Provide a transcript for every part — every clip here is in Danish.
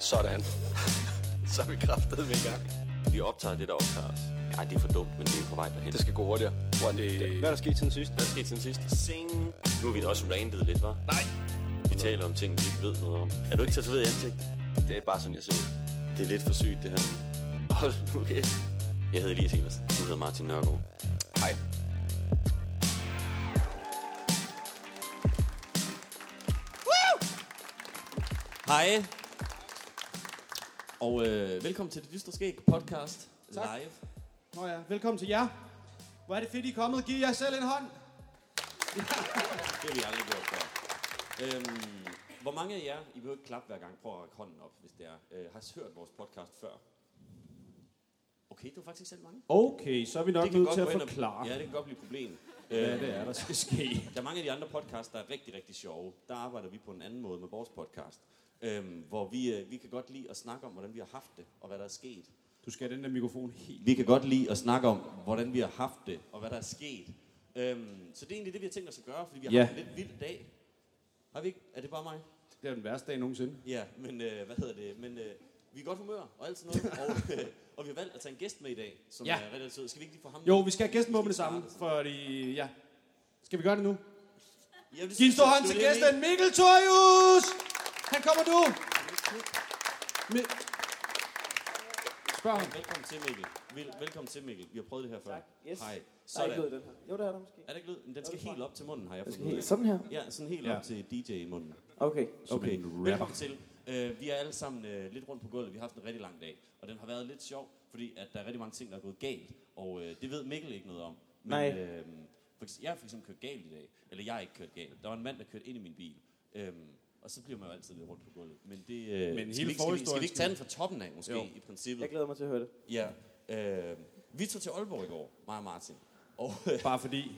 Sådan. Så er vi kraftet med i gang. Vi optager det, der optager os. Ej, det er for dumt, men det er på vej derhen. Det skal gå hurtigere. Hvor det, hvad er der sket siden sidst? Hvad er sket siden sidst? Sing. Nu har vi da også randet lidt, hva'? Nej. Vi taler om ting, vi ikke ved noget om. Er du ikke tatoveret i ansigt? Det er bare sådan, jeg ser ud. Det er lidt for sygt, det her. Hold nu kæft. Jeg hedder Elias Evers. Du hedder Martin Nørgaard. Hej. Hej. Og øh, velkommen til Det Dystre Skæg podcast Tak. live. Nå ja, velkommen til jer. Hvor er det fedt, I er kommet. Giv jer selv en hånd. Det har vi aldrig gjort før. Øhm, hvor mange af jer, I behøver ikke klappe hver gang, prøv at række hånden op, hvis det er, øh, har hørt vores podcast før? Okay, det var faktisk selv mange. Okay, så er vi nok nødt til at ind og- forklare, Ja, det kan godt blive et problem. hvad Øh, det er, der skal ske. Der er mange af de andre podcasts, der er rigtig, rigtig sjove. Der arbejder vi på en anden måde med vores podcast. Øhm, hvor vi, øh, vi kan godt lide at snakke om, hvordan vi har haft det, og hvad der er sket. Du skal have den der mikrofon helt. Vi kan godt lide at snakke om, hvordan vi har haft det, og hvad der er sket. Øhm, så det er egentlig det, vi har tænkt os at gøre, fordi vi har Ja. haft en lidt vild dag. Har vi ikke? Er det bare mig? Det er den værste dag nogensinde. Ja, men øh, hvad hedder det? Men øh, vi er godt humør og alt sådan noget. og, øh, og vi har valgt at tage en gæst med i dag, som Ja. er rigtig sød. Skal vi ikke lige få ham Jo, med? vi skal have gæsten på med det samme, fordi ja. Skal vi gøre det nu? Ja, Giv en stor hånd til gæsten, Mikkel Torius! Han kommer nu! Mi- Spørg ham. Velkommen til, Mikkel. Vel, velkommen til, Mikkel. Vi har prøvet det her før. Tak. Yes. Hej. Der er ikke lyd i den her. Jo, det er der måske. Er det ikke lyd? Den skal helt op til munden, har jeg fundet ud af. sådan her. Ja, sådan helt Ja. op til DJ-munden. Okay. Okay, velkommen til. Uh, vi er alle sammen uh, lidt rundt på gulvet. Vi har haft en rigtig lang dag, og den har været lidt sjov, fordi at der er rigtig mange ting, der er gået galt. Og uh, det ved Mikkel ikke noget om. Men, Nej. Uh, for, jeg har for eksempel kørt galt i dag. Eller jeg har ikke kørt galt. Der var en mand, der kørte ind i min bil. Um, og så bliver man jo altid lidt rundt på gulvet. Men det, uh, hele skal, vi, ikke- skal, vi, skal vi ikke tage den fra toppen af, måske, Jo. i princippet? Jeg glæder mig til at høre det. Ja. Uh, vi tog til Aalborg i går, mig og Martin. Og, uh, Bare fordi.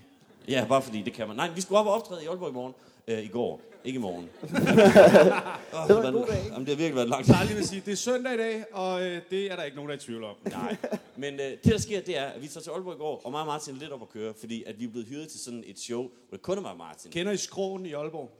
Ja, bare fordi det kan man. Nej, vi skulle op og optræde i Aalborg i morgen. Øh, I går. Ikke i morgen. oh, Det var en god dag, ikke? Jamen, det har virkelig været langt. Jeg lige vil sige, det er søndag i dag, og øh, det er der ikke nogen, der er i tvivl om. Nej. Men øh, det, der sker, det er, at vi tager til Aalborg i går, og mig og Martin er lidt op at køre, fordi at vi er blevet hyret til sådan et show, hvor det kun er mig og Martin. Kender I skroen i Aalborg?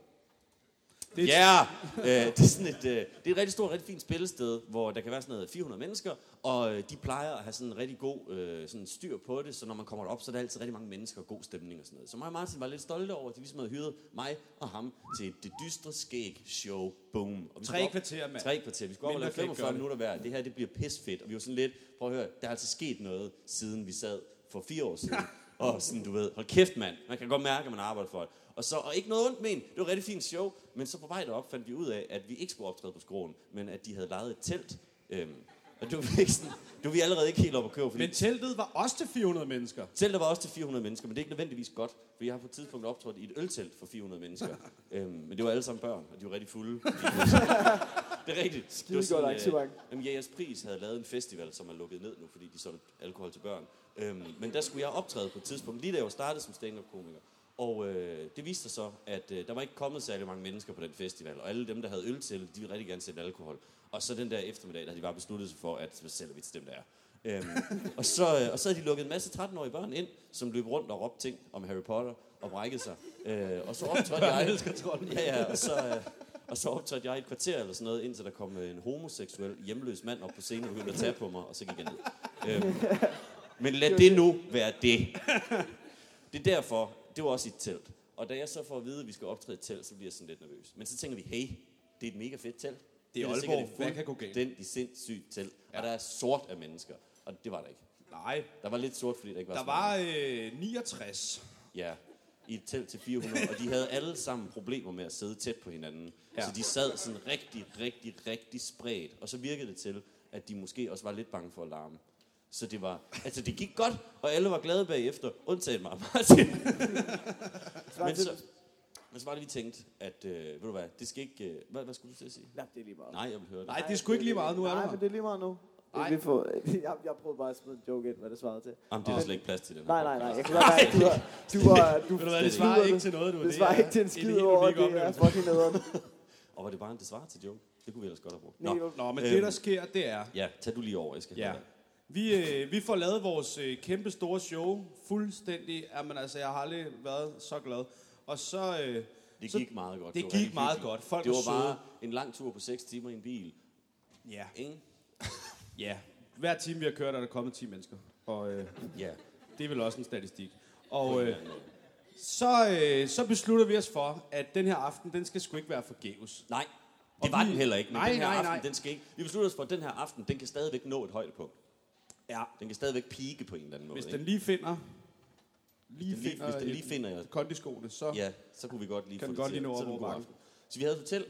Det er Ja, øh, det er sådan et, øh, det er et rigtig stort, rigtig fint spillested, hvor der kan være sådan noget 400 mennesker, og øh, de plejer at have sådan en rigtig god øh, sådan styr på det, så når man kommer derop, så er der altid rigtig mange mennesker og god stemning og sådan noget. Så mig og Martin var lidt stolte over, at de ligesom havde hyret mig og ham til det dystre skæg show. Boom. Og vi Tre op- kvarter, mand. Tre kvarter. Vi skulle op og Mindre lave kan ikke 45 gøre det. minutter hver. Det her, det bliver pisfedt. Og vi var sådan lidt, prøv at høre, der er altså sket noget, siden vi sad for fire år siden. og sådan, du ved, hold kæft mand, man kan godt mærke, at man arbejder for det. Og, så, og ikke noget ondt men, det var et rigtig fint show, men så på vej derop fandt vi ud af, at vi ikke skulle optræde på skroen, men at de havde lejet et telt. Øhm, og det var, ikke sådan, det var vi allerede ikke helt oppe at køre, fordi Men teltet var også til 400 mennesker. Teltet var også til 400 mennesker, men det er ikke nødvendigvis godt, for jeg har på et tidspunkt optrådt i et øltelt for 400 mennesker. øhm, men det var alle sammen børn, og de var rigtig fulde. det er rigtigt. Skide det var godt arrangement. Øh, jamen, Jægers Pris havde lavet en festival, som er lukket ned nu, fordi de solgte alkohol til børn. Øhm, men der skulle jeg optræde på et tidspunkt, lige da jeg var startet som stand-up-komiker. Og øh, det viste sig så, at øh, der var ikke kommet særlig mange mennesker på den festival, og alle dem, der havde øl til, de ville rigtig gerne sætte alkohol. Og så den der eftermiddag, der havde de bare besluttet sig for, at så sælger vi til dem, der er. Øhm, og, så, øh, og så havde de lukket en masse 13-årige børn ind, som løb rundt og råbte ting om Harry Potter og brækkede sig. Øh, og så optrådte jeg... Ja, ja, og så, øh, og så optrådte jeg i et kvarter eller sådan noget, indtil der kom øh, en homoseksuel hjemløs mand op på scenen og begyndte at tage på mig, og så gik jeg ned. Øhm, men lad det nu være det. Det er derfor, det var også i et telt. Og da jeg så får at vide, at vi skal optræde i et telt, så bliver jeg sådan lidt nervøs. Men så tænker vi, hey, det er et mega fedt telt. Det er da Aalborg. sikkert et Hvad kan gå galt? fuldstændig sindssygt telt. Ja. Og der er sort af mennesker. Og det var der ikke. Nej, Der var lidt sort, fordi der ikke var der var øh, 69. Ja, i et telt til 400, og de havde alle sammen problemer med at sidde tæt på hinanden. Ja. Så de sad sådan rigtig, rigtig, rigtig spredt, og så virkede det til, at de måske også var lidt bange for at larme. Så det var, altså det gik godt, og alle var glade bagefter, undtagen mig og Martin. men, så, men så var det, vi tænkte, at, øh, ved du hvad, det skal ikke, øh, hvad, hvad skulle du til at sige? Ja, det er lige meget. Nej, jeg vil høre det. Nej, det er sgu ikke lige meget, nu er du Nej, her. men det er lige meget nu. Nej. Vi får, jeg, jeg prøvede bare at smide en joke ind, hvad det svarede til. Jamen, det er der slet ikke plads til her Nej, nej, nej. Jeg kan godt mærke, du har, du har, du, du det Det svarer ikke det. til noget, du. Det svarer ikke til en skid over, det er fucking nederen. Og var det bare en det svarer til joke? Det kunne vi ellers godt have brugt. Nej, Nå, Nå, men Øhm. det der sker, det er, ja, tag du lige over, jeg skal Ja. Vi, øh, vi får lavet vores øh, kæmpe store show fuldstændig. Jamen altså, jeg har aldrig været så glad. Og så... Øh, Det så, gik meget godt. Det gik meget hyggeligt. godt. Folk det var var bare søde. en lang tur på 6 timer i en bil. Ja. Ikke? Ja. Hver time, vi har kørt, er der kommet 10 mennesker. Og øh, Ja. det er vel også en statistik. Og øh, så, øh, så beslutter vi os for, at den her aften, den skal sgu ikke være forgæves. Nej, Og det var vi- den heller ikke. Men Nej, den her nej, aften, nej. den skal ikke... Vi beslutter os for, at den her aften, den kan stadigvæk nå et højdepunkt. Ja. Den kan stadigvæk pike på en eller anden måde. Hvis ikke? den lige finder... Lige den lige- finder hvis den lige finder jer- kondiskoene, så... Ja, så kunne vi godt lige Kan få den det godt til. lige nå Så bakken. aften. Så vi havde et hotel.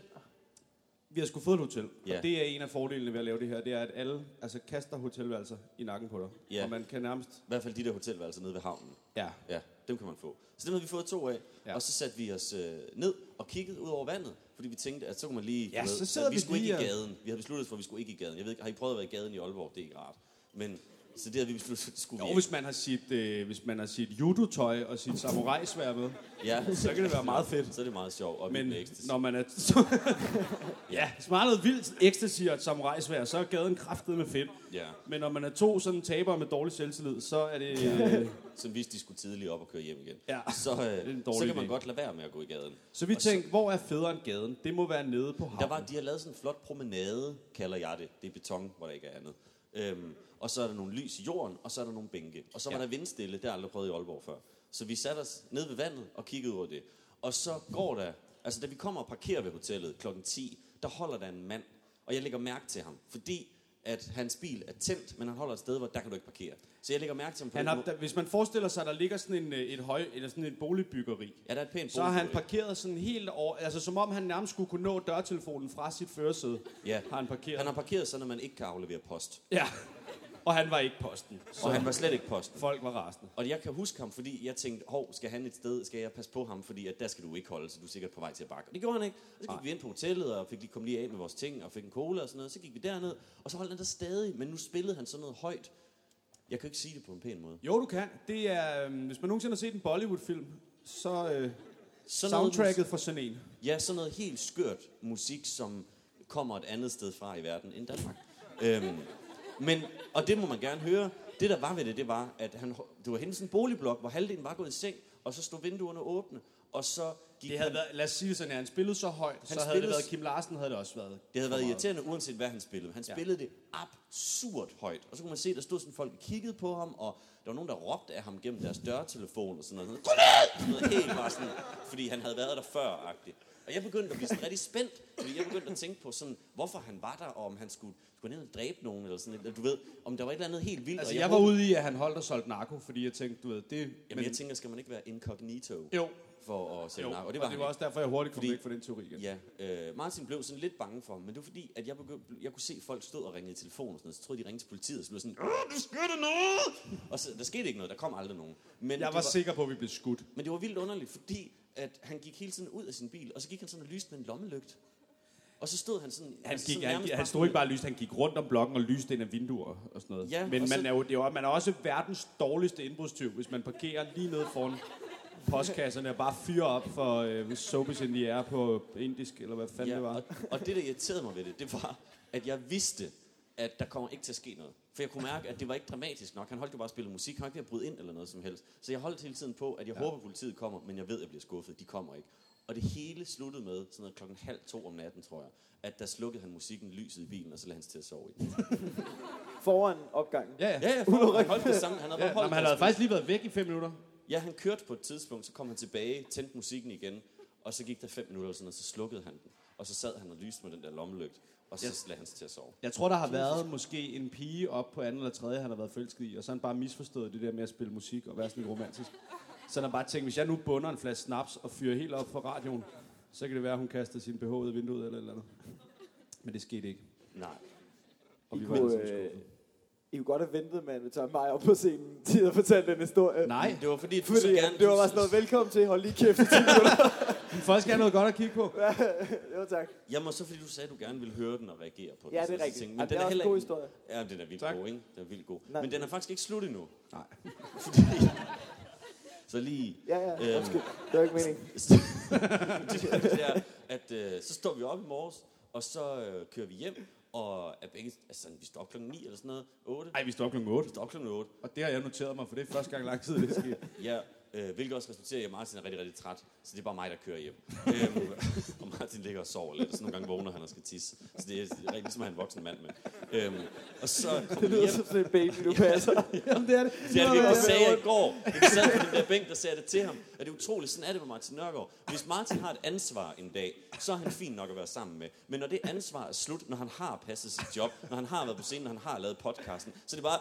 Vi har sgu fået et hotel. Ja. Og det er en af fordelene ved at lave det her. Det er, at alle altså, kaster hotelværelser i nakken på dig. Ja. Og man kan nærmest... I hvert fald de der hotelværelser nede ved havnen. Ja. Ja, dem kan man få. Så dem havde vi fået to af. Ja. Ja. Og så satte vi os øh, ned og kiggede ud over vandet. Fordi vi tænkte, at så kunne man lige... Ja, du så sidder vi vi skulle ikke i lige og- gaden. Vi havde besluttet os for, at vi skulle ikke i gaden. Jeg ved ikke, har I prøvet at være i gaden i Aalborg? Det er ikke rart. Men så det havde vi besluttet, skulle Jo, vi hvis man har sit, øh, hvis man har sit judo-tøj og sit samurai-svær med. Ja, så kan det være meget fedt. Så er det meget sjovt. Og Men når man er... ja, hvis man har noget vildt ecstasy og et samurai-svær, så er gaden kraftet med fedt. Ja, Men når man er to sådan tabere med dårlig selvtillid, så er det... Øh, så hvis de skulle tidligt op og køre hjem igen. Ja, Så, øh, det er en dårlig så kan man idé. godt lade være med at gå i gaden. så vi Og så- tænkte, hvor er federe end gaden? Det må være nede på Der havnen. var, de har lavet sådan en flot promenade, kalder jeg det. Det er beton, hvor der ikke er andet. Øhm, og så er der nogle lys i jorden, og så er der nogle bænke. Og så var Ja. der vindstille, det har jeg aldrig prøvet i Aalborg før. Så vi satte os ned ved vandet og kiggede over det. Og så går der, altså da vi kommer og parkerer ved hotellet klokken 10, der holder der en mand, og jeg lægger mærke til ham, fordi at hans bil er tændt, men han holder et sted, hvor der kan du ikke parkere. Så jeg lægger mærke til ham på Han har, der, hvis man forestiller sig, at der ligger sådan en, øh, et høj, eller sådan et boligbyggeri, Ja, der er et pænt så har han parkeret sådan helt over, altså som om han nærmest skulle kunne nå dørtelefonen fra sit førersæde. Ja. Har han parkeret. Han har parkeret sådan, at man ikke kan aflevere post. Ja. Og han var ikke posten. Så Og han var slet ikke posten. folk var rasende. Og jeg kan huske ham, fordi jeg tænkte, hov, skal han et sted, skal jeg passe på ham, fordi at der skal du ikke holde, så du er sikkert på vej til at bakke. Og det gjorde han ikke. Og så gik Nej. vi ind på hotellet, og fik lige kom lige af med vores ting, og fik en cola og sådan noget. Så gik vi derned, og så holdt han der stadig, men nu spillede han sådan noget højt. Jeg kan ikke sige det på en pæn måde. Jo, du kan. Det er, øhm, hvis man nogensinde har set en Bollywood-film, så øh, Sådan soundtracket for sådan en. Noget, ja, sådan noget helt skørt musik, som kommer et andet sted fra i verden end Danmark. øhm, men, og det må man gerne høre. Det der var ved det, det var, at han, det var en boligblok, hvor halvdelen var gået i seng, og så stod vinduerne åbne, og så gik Det havde han, været, lad os sige sådan, at han spillede så højt, så havde det været Kim Larsen, havde det også været. Det havde været irriterende, uanset hvad han spillede. Han Ja. spillede det absurd højt. Og så kunne man se, der stod sådan folk og kiggede på ham, og der var nogen, der råbte af ham gennem deres dørtelefon og sådan noget. Gå ned! Sådan noget helt bare sådan, fordi han havde været der før-agtigt. Og jeg begyndte at blive sådan rigtig spændt, fordi jeg begyndte at tænke på sådan, hvorfor han var der, og om han skulle, skulle ned og dræbe nogen, eller sådan noget. Du ved, om der var et eller andet helt vildt. Altså, og jeg var ude i, at han holdt og solgte narko, fordi jeg tænkte, du ved, det... Jamen, jeg tænker, skal man ikke være incognito jo, for at sælge narko? og det var, og det var også derfor, jeg hurtigt kom Fordi- væk fra den teori igen. Ja, øh, Martin blev sådan lidt bange for ham, men det var fordi, at jeg, begyndte, jeg kunne se, folk stod og ringede i telefon og sådan noget, så troede de ringede til politiet, og så blev sådan, Åh, der skete noget! Og så, der skete ikke noget, der kom aldrig nogen. Men Jeg var var, sikker på, at vi blev skudt. Men det var vildt underligt, fordi at han gik hele tiden ud af sin bil, og så gik han sådan og lyste med en lommelygt. Og så stod han sådan... Han, gik, sådan han, han stod ikke bare og lyste, han gik rundt om blokken og lyste ind af vinduer og sådan noget. Ja, Men man så- er, jo, det er, jo, man er også verdens dårligste indbrudstyv, hvis man parkerer lige nede foran postkasserne og bare fyrer op for øh, Soapes in the Air på indisk, eller hvad fanden Ja, det var. og, og det, der irriterede mig ved det, det var, at jeg vidste, at der kommer ikke til at ske noget. For jeg kunne mærke, at det var ikke dramatisk nok. Han holdt jo bare at spille musik. Han var ikke ved at bryde ind eller noget som helst. Så jeg holdt hele tiden på, at jeg ja. håber, at politiet kommer, men jeg ved, at jeg bliver skuffet. De kommer ikke. Og det hele sluttede med, sådan noget klokken halv to om natten, tror jeg, at der slukkede han musikken, lyset i bilen, og så lagde han sig til at sove i. Foran opgangen. Ja, ja. Ja, ja, for, han holdt det samme. Han havde ja holdt han havde faktisk lige været væk i fem minutter. Ja, han kørte på et tidspunkt, så kom han tilbage, tændte musikken igen, og så gik der fem minutter, eller sådan, og så slukkede han den. Og så sad han og lyste med den der lommelygt, og så lagde han sig til at sove. Jeg tror, der har været måske en pige op på anden eller tredje, han har været forelsket i, og så har han bare misforstået det der med at spille musik og være sådan lidt romantisk. Så han har bare tænkt, hvis jeg nu bunder en flaske snaps og fyrer helt op på radioen, så kan det være, at hun kaster sin BH ud af vinduet eller eller andet. Men det skete ikke. Nej. Og I vi var kunne, sammen øh. I kunne godt have ventet med at invitere mig op på scenen til at fortælle den historie. Nej, Det var fordi, du så Fordi gerne... det var bare så- sådan noget, velkommen til, hold lige kæft i 10 minutter. folk skal have noget godt at kigge på. jo, tak. Jamen, så fordi du sagde, at du gerne ville høre den og reagere på den. Ja, så det er rigtigt. tænkte, Ja, det er også en heller god historie. Ja, den er vildt Tak. god, ikke? Den er vildt god. Nej. Men den er faktisk ikke slut endnu. Nej. Fordi... så lige... Ja, ja, Øhm. Det var ikke meningen. det er at øh, så står vi op i morges, og så øh, kører vi hjem, og er begge, altså, vi står op klokken 9 eller sådan noget, 8. Ej, vi står klokken 8. Vi står op klokken 8. Og det har jeg noteret mig, for det er første gang lang tid, det sker. Ja, Øh, hvilket også resulterer i, at Martin er rigtig, rigtig træt. Så det er bare mig, der kører hjem. øhm, og Martin ligger og sover lidt, og så nogle gange vågner han og skal tisse. Så det er, er rigtig ligesom at have en voksen mand med. Øhm, og så Det lyder som sådan en baby, du passer. Jamen, det er det. Det er det, det sagde jeg i går. Jeg sad på den der bænk, der sagde det til ham. At det er utroligt, sådan er det med Martin Nørgaard. Hvis Martin har et ansvar en dag, så er han fin nok at være sammen med. Men når det ansvar er slut, når han har passet sit job, når han har været på scenen, når han har lavet podcasten, så er det bare,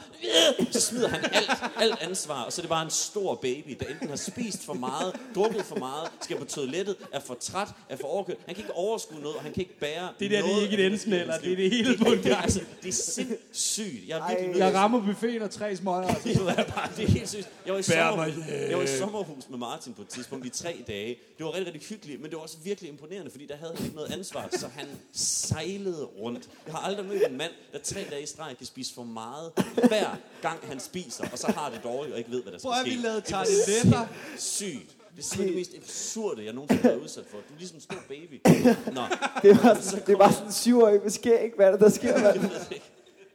så smider han alt, alt ansvar, og så er det bare en stor baby, der enten har spist for meget, drukket for meget, skal på toilettet, er for træt, er for overkørt. Han kan ikke overskue noget, og han kan ikke bære Det der, det er noget ikke et enten eller, det er det hele på det, altså, det er sindssygt. Jeg er Ej. Jeg rammer buffeten og tre smøger, og så sidder jeg bare... det er helt sygt. Jeg var, i Bær sommer, mig hjem. jeg var i sommerhus med Martin på et tidspunkt i tre dage. Det var rigtig, rigtig hyggeligt, men det var også virkelig imponerende, fordi der havde han ikke noget ansvar, så han sejlede rundt. Jeg har aldrig mødt en mand, der tre dage i streg kan spise for meget, hver gang han spiser, og så har det dårligt og ikke ved, hvad der skal Prøv at ske. vi lavede Det tarteletter. Sygt. Det er simpelthen det mest absurde, jeg nogensinde har været udsat for. Du er ligesom en stor baby. Nå, Det var, sådan, det var sådan en syvårig med skæg. Hvad er det, der sker, mand?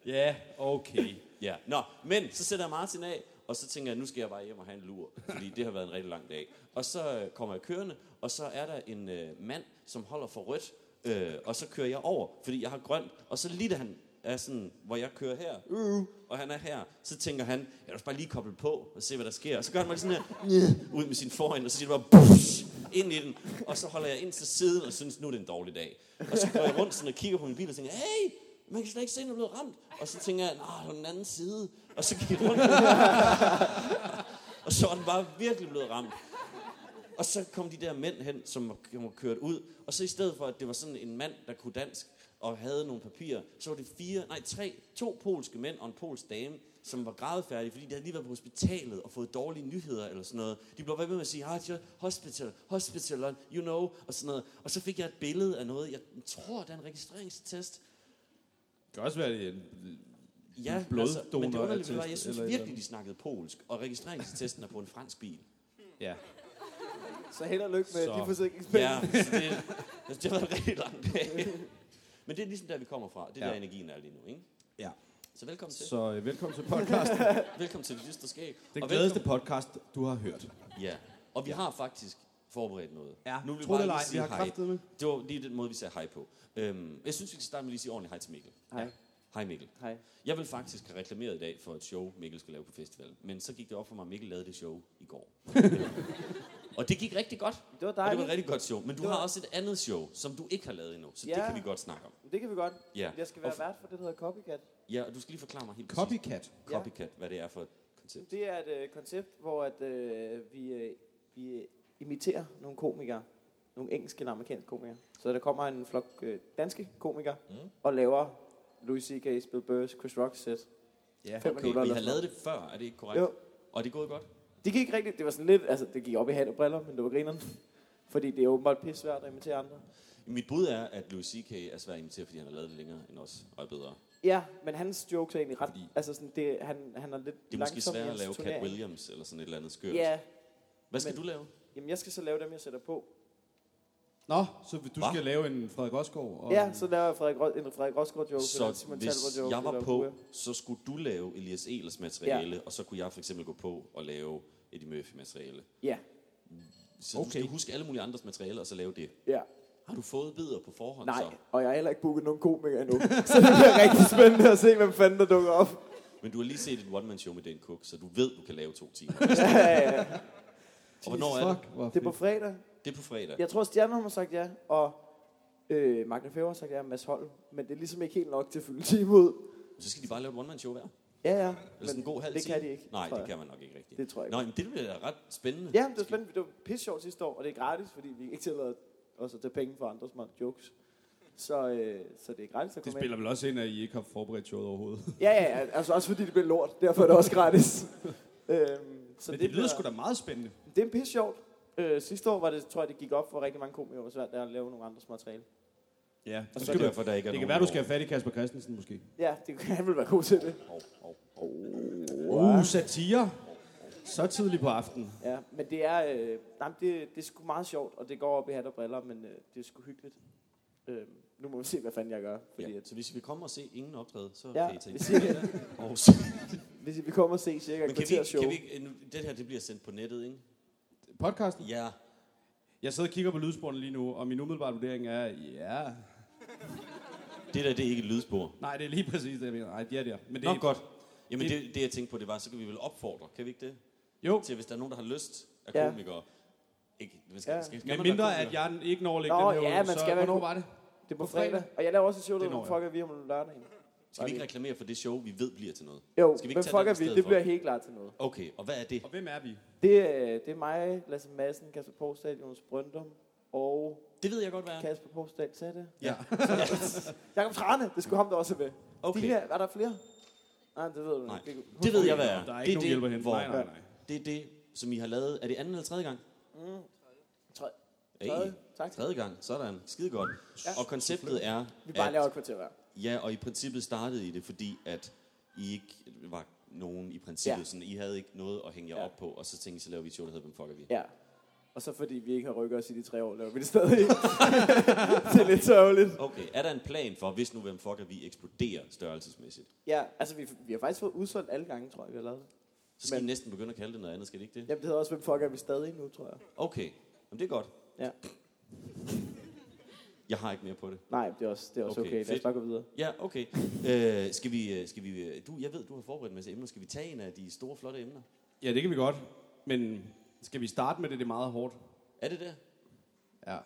Ja, okay. Ja, nå, men så sætter jeg Martin af, og så tænker jeg, nu skal jeg bare hjem og have en lur, fordi det har været en rigtig lang dag. Og så øh, kommer jeg kørende, og så er der en øh, mand, som holder for rødt, øh, og så kører jeg over, fordi jeg har grønt, og så lige da han er sådan, hvor jeg kører her, uh, og han er her, så tænker han, jeg vil bare lige koble på og se, hvad der sker. Og så gør han mig sådan her, ud med sin forhænd, og så siger det bare, bush, ind i den. Og så holder jeg ind til siden og synes, nu er det en dårlig dag. Og så går jeg rundt sådan og kigger på min bil og tænker, hey, man kan slet ikke se, at du er blevet ramt. Og så tænker jeg, nej, på den anden side. Og så gik jeg rundt. og så var den bare virkelig blevet ramt. Og så kom de der mænd hen, som var kørt ud. Og så i stedet for, at det var sådan en mand, der kunne dansk og havde nogle papirer, så var det fire, nej tre, to polske mænd og en polsk dame, som var grædefærdige, fordi de havde lige været på hospitalet og fået dårlige nyheder eller sådan noget. De blev ved med at sige, ah, hospital, hospital, you know, og sådan noget. Og så fik jeg et billede af noget, jeg tror, det er en registreringstest. Det kan også være, det er en Ja, bloddonor altså, men det underlige var, jeg synes eller virkelig, de snakkede polsk, og registreringstesten er på en fransk bil. Ja. Så held og lykke med Så. de forsikringspenge. Ja, så det, det var en rigtig lang dag. Men det er ligesom der, vi kommer fra. Det er Ja. der, energien er lige nu, ikke? Ja. Så velkommen til. Så øh, velkommen til podcasten. Velkommen til Det Dystre Skæg. Den Og gladeste velkommen- podcast, du har hørt. Ja, og vi har faktisk forberedt noget. Ja, nu vil vi bare lige ej, vi sige har hej. kraftet med. Det var lige den måde, vi sagde hej på. Øhm, jeg synes, vi skal starte med lige at sige ordentligt hej til Mikkel. Hej. Hej Mikkel. Hej. Jeg vil faktisk have reklameret i dag for et show, Mikkel skal lave på festivalen. Men så gik det op for mig, at Mikkel lavede det show i går. og det gik rigtig godt. Det var Og det var dejligt. et rigtig godt show. Men du Det var- har også et andet show, som du ikke har lavet endnu. Så det Ja. kan vi godt snakke om. Det kan vi godt. Ja. Jeg skal være Og- vært for det, der hedder Copycat. Ja, og du skal lige forklare mig helt præcis. Copycat. Ja. Copycat, hvad det er for et koncept. Det er et øh, koncept, hvor at, øh, vi, øh, vi øh, imiterer nogle komikere. Nogle engelske eller amerikanske komikere. Så der kommer en flok øh, danske komikere Mm. og laver Louis C.K., Bill Burrs, Chris Rock set. Ja. Okay, vi har lavet det før, er det ikke korrekt? Jo. Og det er gået godt? Det gik rigtigt. Det var sådan lidt, altså det gik op i hat og briller, men det var grineren. Fordi det er åbenbart pisse svært at imitere andre. Mit bud er, at Louis C.K. er svær at imitere, fordi han har lavet det længere end os, og er bedre. Ja, men hans jokes er egentlig ret... Fordi- Altså sådan, det, han, han er lidt Det er måske sværere at lave Cat. Williams, eller sådan et eller andet skørt. Ja, Hvad skal men- du lave? jamen jeg skal så lave dem, jeg sætter på. Nå, så du Hva? skal lave en Frederik Rosgaard? Og Ja, så laver jeg Frederik, en Frederik Rosgaard joke, eller en Så Simon hvis joke. jeg var på, så skulle du lave Elias Ehlers materiale, ja. og så kunne jeg for eksempel gå på og lave Eddie Murphy materiale. Ja, Så Okay. du skal huske alle mulige andres materiale, og så lave det. ja. Har du fået bidder på forhånd Nej, så? og jeg har heller ikke booket nogen komikere endnu. så det bliver rigtig spændende at se, hvem fanden der dukker op. Men du har lige set et one-man-show med Dan Cook, så du ved, du kan lave to timer. ja, ja, ja. Og hvornår er det? Det er på fredag. Det er på fredag. Jeg tror, Stjernholm har sagt ja, og øh, Magne Fæver har sagt ja, Mads Holm. Men det er ligesom ikke helt nok til at fylde time ud. Så skal de bare lave et one-man-show hver. Ja, ja. Eller sådan en god halv det time. kan de ikke, Nej, tror det jeg. kan man nok ikke rigtigt. Det tror jeg Nå, ikke. men det bliver ret spændende. Ja, det er spændende. Det var pisse sjovt sidste år, og det er gratis, fordi vi ikke tillader os at tage penge for andres smart jokes. Så, øh, så det er gratis at Det komme spiller vel også ind, at I ikke har forberedt showet overhovedet. ind. Ja, ja, ja, altså også fordi det bliver lort. Derfor er det også gratis. øhm, så Men det, lyder sgu da meget spændende. Det er pisse sjovt. Øh, sidste år var det, tror jeg, det gik op for rigtig mange komikere, hvor svært det er at lave nogle andres materiale. Ja, Og så skal er du, derfor, der ikke er det kan være, du skal have fat i Kasper Christensen måske. Ja, det kan han vil være god til det. Uh, satire. Så tidligt på aftenen. Ja, men det er, øh, nej, det, det er sgu meget sjovt, og det går op i hat og briller, men øh, det er sgu hyggeligt. Øh, nu må vi se, hvad fanden jeg gør. Fordi Ja, at, så hvis vi kommer og se ingen optræde, så ja, kan I tage hvis, I, og så, hvis vi kommer og se cirka Men et kan vi, show. kan vi ikke, nu, det her det bliver sendt på nettet, ikke? podcasten. Ja. Jeg sidder og kigger på lydsporene lige nu, og min umiddelbare vurdering er, ja... Det der, det er ikke et lydspor. Nej, det er lige præcis det, jeg mener. Nej, de er der. Men det Nå, er godt. Jamen, det- det, det, jeg tænkte på, det var, så kan vi vel opfordre, kan vi ikke det? Jo, Til, hvis der er nogen, der har lyst af Ja. komikere. Ikke, skal, Ja. skal, skal men mindre at jeg ikke når at lægge Nå, den her ja, man så skal være hvornår var det? Det er på På fredag. fredag. Og jeg laver også et show, der Det hedder Fuck er vi om lørdagen. Skal vi ikke reklamere for det show, vi ved bliver til noget? Jo, Skal vi ikke hvem tage fuck er vi? Det bliver helt klart til noget. Okay, og hvad er det? Og hvem er vi? Det er, det er mig, Lasse Madsen, Kasper Porsdal, Jonas Brøndum og Det ved jeg godt, hvad er. Kasper Porsdal. Sagde jeg det? Ja. Jakob Trane, det skulle ham, der også er med. Okay. Her, er der flere? Nej, det ved du Nej. ikke. Det ved jeg, hvad er. Der er det ikke er nogen det, hvor, Nej, nej, nej. Det er det, som I har lavet. Er det anden eller tredje gang? Tre- Hey, Tredje. Tak. tredje gang. Sådan. Skide godt. Ja. Og konceptet er, Vi bare at, laver et kvarter hver. ja, og i princippet startede I det, fordi at I ikke var nogen i princippet. Ja. Sådan, I havde ikke noget at hænge jer Ja. op på, og så tænkte I, så laver vi et show, der hedder Hvem fucker vi? Ja. Og så fordi vi ikke har rykket os i de tre år, laver vi det stadig. det er lidt sørgeligt. Okay, er der en plan for, hvis nu Hvem fucker vi eksploderer størrelsesmæssigt? Ja, altså vi, vi har faktisk fået udsolgt alle gange, tror jeg, vi har lavet det. Så skal Men- I næsten begynde at kalde det noget andet, skal det ikke det? Jamen det hedder også, hvem fuck er vi stadig nu, tror jeg. Okay, Jamen, det er godt. Ja. Jeg har ikke mere på det. Nej, det er også, det er også Okay, okay. Lad os bare gå videre. Ja, okay. Øh, skal vi, øh, skal vi, øh, du, jeg ved, du har forberedt en masse emner. Skal vi tage en af de store, flotte emner? Ja, det kan vi godt. Men skal vi starte med det, det er meget hårdt? Er det det? Ja.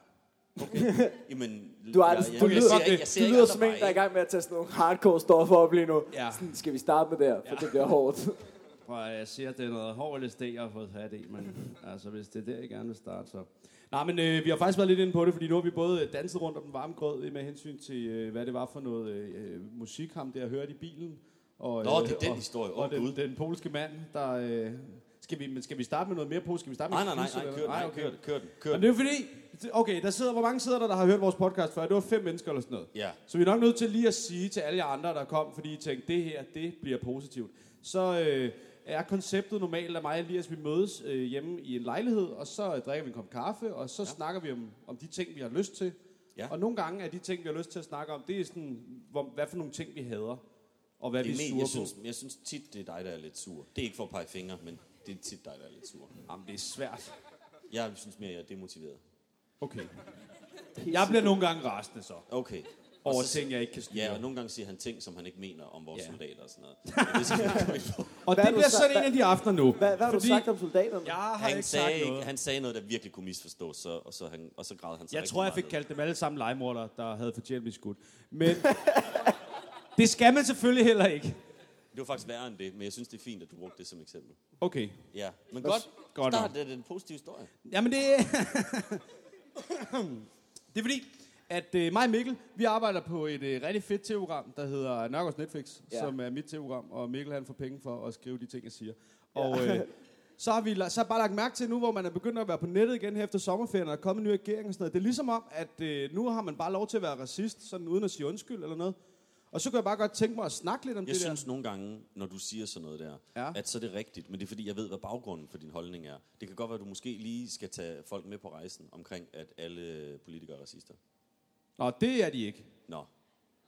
Jamen, Du, har, jeg, du, jeg, du, jeg, lyder, ser ikke- jeg ser du lyder som en, der er i gang med at tage sådan nogle hardcore stoffer op lige nu. Ja. Sådan, skal vi starte med der, for ja. det bliver hårdt. Prøv, jeg siger, at det er noget hård LSD, jeg har fået fat i, men altså, hvis det er der, jeg gerne vil starte, så... Nej, men øh, vi har faktisk været lidt inde på det, fordi nu har vi både øh, danset rundt om den varme grød øh, med hensyn til, øh, hvad det var for noget øh, musik, ham der hørte i bilen. Og, Nå, det er den og, historie. Og Gud. den, den polske mand, der... Øh, skal, vi, skal vi starte med noget mere polsk? Skal vi starte med Nej, nej, nej, nej, kør nej, okay. kør den, kør den, kør det er fordi... Okay, der sidder, hvor mange sidder der, der har hørt vores podcast før? Det var fem mennesker eller sådan noget. Ja. Så vi er nok nødt til lige at sige til alle jer andre, der kom, fordi I tænkte, det her, det bliver positivt. Så øh, er konceptet normalt af mig og Elias, vi mødes øh, hjemme i en lejlighed, og så øh, drikker vi en kop kaffe, og så ja. snakker vi om, om de ting, vi har lyst til. Ja. Og nogle gange er de ting, vi har lyst til at snakke om, det er sådan, hvor, hvad for nogle ting, vi hader, og hvad Det vi er sure jeg, på. synes, jeg synes tit, det er dig, der er lidt sur. Det er ikke for at pege fingre, men det er tit dig, der er lidt sur. Jamen, det er svært. Jeg synes mere, jeg er demotiveret. Okay. Jeg bliver nogle gange rasende så, Okay. over Og så- ting, jeg ikke kan styre. Ja, og nogle gange siger han ting, som han ikke mener om vores Ja. soldater og sådan noget. Men det skal vi ikke komme ind på. og det bliver sådan en af de aftener nu. Hvad, hvad har du sagt om soldaterne? Jeg har Han ikke sagde, sagt noget. han sagde noget, der virkelig kunne misforstås, så, og, så han, og så græd han sig Jeg tror, jeg fik kaldt dem alle sammen legemordere, der havde fortjent blive skudt. Men det skal man selvfølgelig heller ikke. Det var faktisk værre end det, men jeg synes, det er fint, at du brugte det som eksempel. Okay. Ja, men godt. godt Start det er en positiv historie. Jamen det Det er fordi, at øh, mig og Mikkel, vi arbejder på et øh, rigtig fedt tv-program, der hedder Nørgaards Netflix, ja. Ja. som er mit tv-program, og Mikkel han får penge for at skrive de ting, jeg siger. Og øh, så har vi så har bare lagt mærke til nu, hvor man er begyndt at være på nettet igen her efter sommerferien, og der er kommet en ny regering og sådan noget. Det er ligesom om, at øh, nu har man bare lov til at være racist, sådan uden at sige undskyld eller noget. Og så kunne jeg bare godt tænke mig at snakke lidt om Jeg det synes der. nogle gange, når du siger sådan noget der, Ja. at så er det rigtigt, men det er fordi, jeg ved, hvad baggrunden for din holdning er. Det kan godt være, at du måske lige skal tage folk med på rejsen omkring, at alle politikere er racister. Nå, det er de ikke. Nå,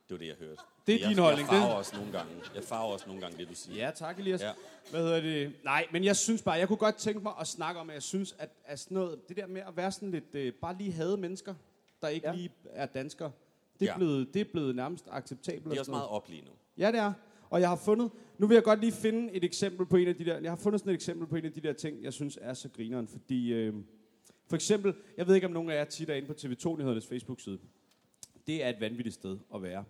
det var det, jeg hørte. Det er jeg, din holdning, Jeg farver det- også nogle gange. Jeg farver også nogle gange det, du siger. Ja, tak Elias. Ja. Hvad hedder det? Nej, men jeg synes bare, jeg kunne godt tænke mig at snakke om, at jeg synes, at, at sådan noget, det der med at være sådan lidt, øh, bare lige hade mennesker, der ikke. Ja. lige er danskere, det er, Ja. blevet, det er blevet nærmest acceptabelt. Det er også meget op lige nu. Ja, det er. Og jeg har fundet, nu vil jeg godt lige finde et eksempel på en af de der, jeg har fundet sådan et eksempel på en af de der ting, jeg synes er så grineren, fordi øh, for eksempel, jeg ved ikke om nogen af jer tit er inde på TV2-nyhedernes Facebook-side. Det er et vanvittigt sted at være.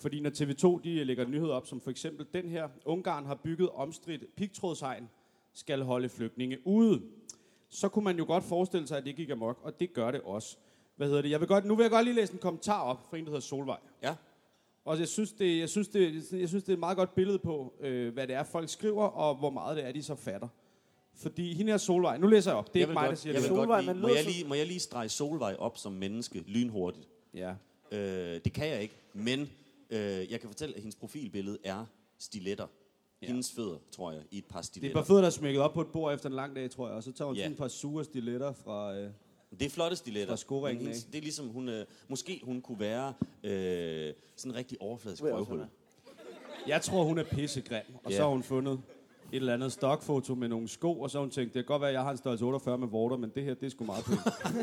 Fordi når TV2 de lægger nyheder op, som for eksempel den her, Ungarn har bygget omstridt pigtrådshegn, skal holde flygtninge ude. Så kunne man jo godt forestille sig, at det gik amok, og det gør det også. Hvad hedder det? Jeg vil godt, nu vil jeg godt lige læse en kommentar op fra en, der hedder Solvej. Ja, Og jeg synes, det, jeg, synes, det, jeg synes, det er et meget godt billede på, øh, hvad det er, folk skriver, og hvor meget det er, de så fatter. Fordi hende her Solvej, nu læser jeg op, det er jeg ikke mig, godt, der siger jeg det. Solvej, godt man lige, må, jeg lige, må jeg lige strege Solvej op som menneske lynhurtigt? Ja. Øh, det kan jeg ikke, men øh, jeg kan fortælle, at hendes profilbillede er stiletter. Ja. Hendes fødder, tror jeg, i et par Det er stiletter. bare fødder, der er smækket op på et bord efter en lang dag, tror jeg, og så tager hun Ja. sådan et par sure stiletter fra... Øh, Det er flotte stiletter. Fra men hendes- Det er ligesom, hun, øh, måske hun kunne være øh, sådan en rigtig overfladisk røvhul. jeg tror, hun er pissegrim, og Ja. så har hun fundet... et eller andet stokfoto med nogle sko, og så hun tænkt, det kan godt være, at jeg har en størrelse 48 med vorter, men det her, det er sgu meget pænt.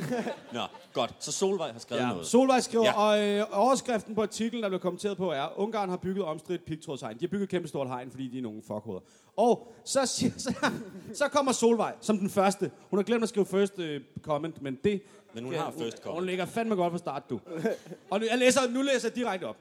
Nå, godt. Så Solvej har skrevet Ja. noget. Solvej skriver, Ja. ja. og øh, overskriften på artiklen, der blev kommenteret på, er, Ungarn har bygget omstridt pigtrådshegn. De har bygget et kæmpe stort hegn, fordi de er nogle fuckhoveder. Og så, siger, så, så kommer Solvej som den første. Hun har glemt at skrive first øh, comment, men det... Men hun kan- har first comment. Hun ligger fandme godt fra start, du. Og nu, jeg læser, nu læser jeg direkte op.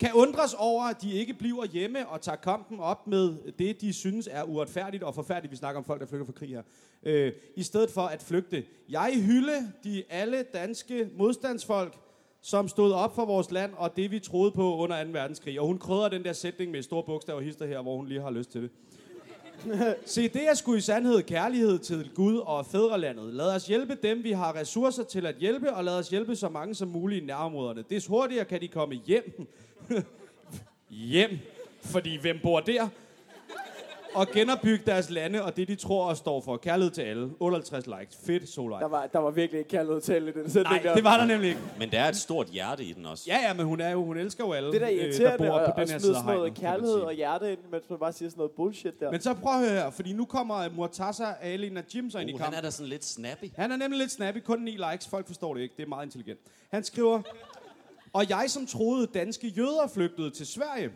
Kan undres over, at de ikke bliver hjemme og tager kampen op med det, de synes er uretfærdigt og forfærdeligt. Vi snakker om folk, der flygter fra krig her. Øh, I stedet for at flygte. Jeg hylde de alle danske modstandsfolk, som stod op for vores land og det, vi troede på under 2. verdenskrig. Og hun krydder den der sætning med store bogstaver og hister her, hvor hun lige har lyst til det. Se, det er sgu i sandhed kærlighed til Gud og fædrelandet. Lad os hjælpe dem, vi har ressourcer til at hjælpe, og lad os hjælpe så mange som muligt i nærområderne. Des hurtigere kan de komme hjem. hjem. Fordi hvem bor der? Og genopbygge deres lande og det, de tror og står for. Kærlighed til alle. 58 likes. Fedt, Solvej. Der var, der var virkelig ikke kærlighed til alle i den sætning Nej, der. det var der nemlig ikke. Men der er et stort hjerte i den også. Ja, ja, men hun, er jo, hun elsker jo alle, Det der er øh, der bor at, på den her side af sådan noget hegnet, man kærlighed og hjerte ind, mens man bare siger sådan noget bullshit der. Men så prøv at høre her, fordi nu kommer Murtaza Ali Najim så ind i Uh, kampen. han er da sådan lidt snappy. Han er nemlig lidt snappy, kun 9 likes. Folk forstår det ikke, det er meget intelligent. Han skriver, og jeg som troede danske jøder flygtede til Sverige.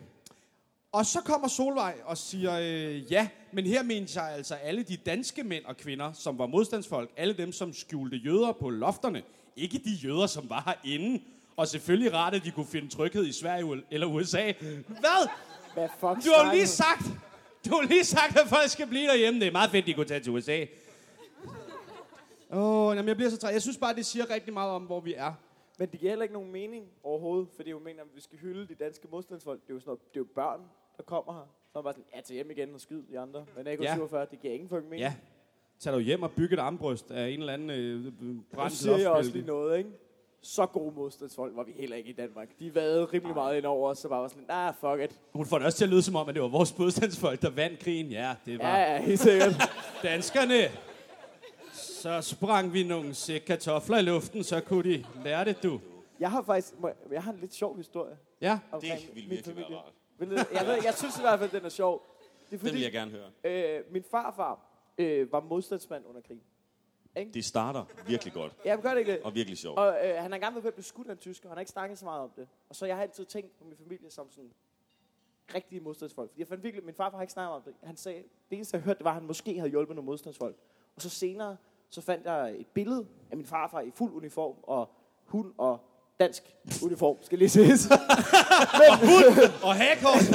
Og så kommer Solvej og siger, øh, ja, men her mente jeg altså alle de danske mænd og kvinder, som var modstandsfolk. Alle dem, som skjulte jøder på lofterne. Ikke de jøder, som var herinde. Og selvfølgelig rart, at de kunne finde tryghed i Sverige eller USA. Hvad? Hvad fuck Du har lige sagt, du har lige sagt, at folk skal blive derhjemme. Det er meget fedt, de kunne tage til USA. Åh, oh, jamen jeg bliver så træt. Jeg synes bare, det siger rigtig meget om, hvor vi er. Men det giver heller ikke nogen mening overhovedet, fordi jeg mener, at vi skal hylde de danske modstandsfolk. Det er jo, sådan noget, det er jo børn, der kommer her. Så er man bare sådan, ja, tag hjem igen og skyd de andre. Men AK Ja. 47, det giver ingen fucking mening. Ja. Tag dig hjem og bygge et armbryst af en eller anden øh, brændt siger jeg også lige noget, ikke? Så gode modstandsfolk var vi heller ikke i Danmark. De vade rimelig meget ind over os, så bare var sådan, ah, fuck it. Hun får det også til at lyde som om, at det var vores modstandsfolk, der vandt krigen. Ja, det var Ja, ja, helt sikkert. danskerne. Så sprang vi nogle sæk kartofler i luften, så kunne de lære det, du. Jeg har faktisk, må jeg, jeg har en lidt sjov historie Ja, Det ville virkelig være familie. rart. Vil det- Jeg, ved, jeg synes i hvert fald, den er sjov. Det er Den vil fordi, jeg gerne høre. øh, min farfar øh, var modstandsmand under krigen. Det starter virkelig godt Ja, men gør det ikke det? og virkelig sjovt. Og øh, han er engang ved at blive skudt af en tysker, og han har ikke snakket så meget om det. Og så jeg har altid tænkt på min familie som sådan rigtige modstandsfolk. Fordi jeg fandt virkelig, min farfar har ikke snakket om det. Han sagde, det eneste jeg hørte, det var, at han måske havde hjulpet nogle modstandsfolk. Og så senere, så fandt jeg et billede af min farfar i fuld uniform, og hun og dansk uniform, skal lige ses. og hagekors,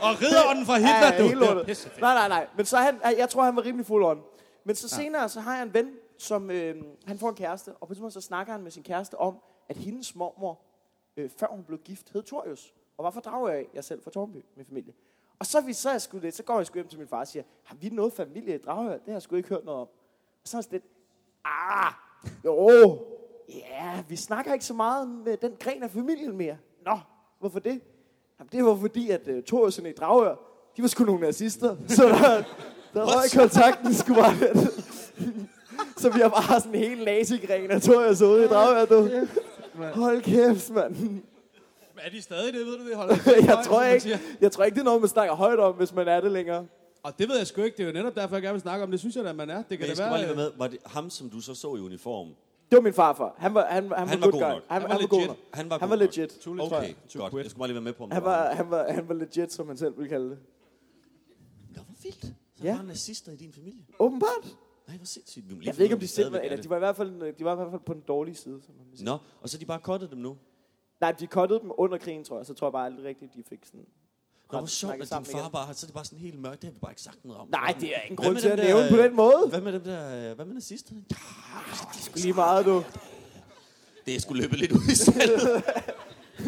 og ridderen fra Hitler, Ja, du. Nej, nej, nej. Men så han, jeg tror, han var rimelig full on. Men så senere, så har jeg en ven, som øh, han får en kæreste, og på et tidspunkt så snakker han med sin kæreste om, at hendes mormor, øh, før hun blev gift, hed Torius. Og hvorfor drager jeg? Jeg er selv fra Tornby, min familie. Og så, vi, så, jeg lidt, så går jeg sgu hjem til min far og siger, har vi noget familie i Dragør? Det har jeg sgu ikke hørt noget om. Er sådan lidt, ah, jo, ja, vi snakker ikke så meget med den gren af familien mere. Nå, hvorfor det? Jamen, det var fordi, at uh, Thorsen i Dragør, de var sgu nogle nazister. Så der, der røg kontakten sgu bare lidt. så vi har bare sådan en hel nazigren af Thorsen ude i Dragør, du. Hold kæft, mand. Er de stadig det, ved du det? Holder jeg, tror ikke, jeg tror ikke, det er noget, man snakker højt om, hvis man er det længere. Og det ved jeg sgu ikke. Det er jo netop derfor, jeg gerne vil snakke om det. synes jeg da, man er. Det Men kan jeg det skal bare lige være. være med. Var det ham, som du så så i uniform? Det var min farfar. Han var, han, han, Han var, var god guy. nok. Han, Han var god legit. nok. Han var Han god var legit. Legit. Okay, Too godt. Jeg skulle bare lige være med på, om Han var, han, var, han var legit, som han selv ville kalde det. Nå, hvor vildt. Så Ja. var nazister i din familie. Åbenbart. Nej, hvor sindssygt. Vi Jeg ved ikke, om de selv er eller de var, i hvert fald, de var i hvert fald på den dårlige side. Som man. Nå, og så er de bare kottet dem nu. Nej, de kottede dem under krigen, tror jeg. Så tror jeg bare aldrig rigtigt, de fik sådan... Nå, hvor sjovt, at din far igen. bare har, så er det bare sådan helt mørkt. Det har vi bare ikke sagt noget om. Nej, det er ingen grund til at dem nævne på den måde. Hvad med dem der, hvad med nazisterne? Ja, Lige meget, du. det er sgu løbet lidt ud i sandet.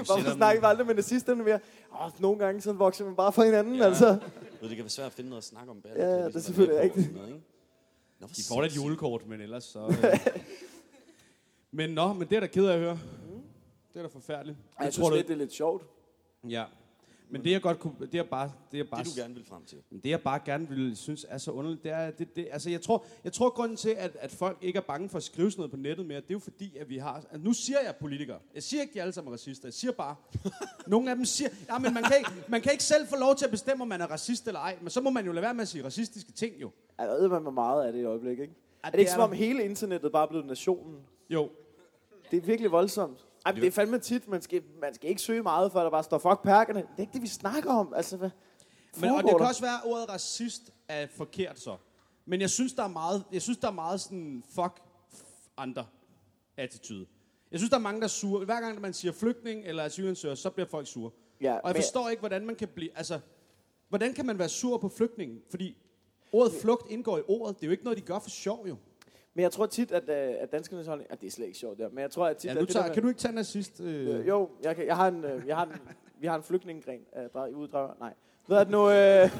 Hvorfor snakker vi aldrig med nazisterne mere? Åh, nogle gange så vokser man bare fra hinanden, ja. altså. Ved, det kan være svært at finde noget at snakke om. Ja, det er selvfølgelig rigtigt. Noget, ikke? Nå, De får da et julekort, men ellers så... Øh. men nå, men det er da ked af at høre. Det er da forfærdeligt. Jeg tror synes lidt, det er lidt sjovt. Ja. Men det jeg godt kunne, det jeg bare, det jeg bare, Det du gerne vil frem til. Men det jeg bare gerne vil synes er så underligt, det er, det, det, altså jeg tror, jeg tror grunden til, at, at folk ikke er bange for at skrive sådan noget på nettet mere, det er jo fordi, at vi har, altså nu siger jeg politikere, jeg siger ikke, de alle sammen er racister, jeg siger bare, nogle af dem siger, ja, men man kan, ikke, man kan ikke selv få lov til at bestemme, om man er racist eller ej, men så må man jo lade være med at sige racistiske ting jo. Jeg ved man, hvor meget af det i øjeblikket, ikke? Er det ikke det som er om der. hele internettet bare er blevet nationen? Jo, Det er virkelig voldsomt. Ej, det er fandme tit, man skal, man skal ikke søge meget, før der bare står fuck perkerne. Det er ikke det, vi snakker om. Altså, hvad Men, og det foregår kan der? også være, at ordet racist er forkert så. Men jeg synes, der er meget, jeg synes, der er meget sådan fuck andre attitude. Jeg synes, der er mange, der er sure. Hver gang, man siger flygtning eller asylansøger, så bliver folk sure. Ja, Og jeg men- forstår ikke, hvordan man kan blive... Altså, hvordan kan man være sur på flygtningen? Fordi ordet flugt indgår i ordet. Det er jo ikke noget, de gør for sjov, jo. Men jeg tror tit, at, øh, at danskernes holdning... Ja, det er slet ikke sjovt der, men jeg tror at tit, Ja, at det tager, der kan du ikke tage nazist? Øh, Øh, jo, jeg, kan, jeg har en, øh, jeg har en, vi har en flygtningegren af drej, uddrager. Nej. Ved at nu, øh,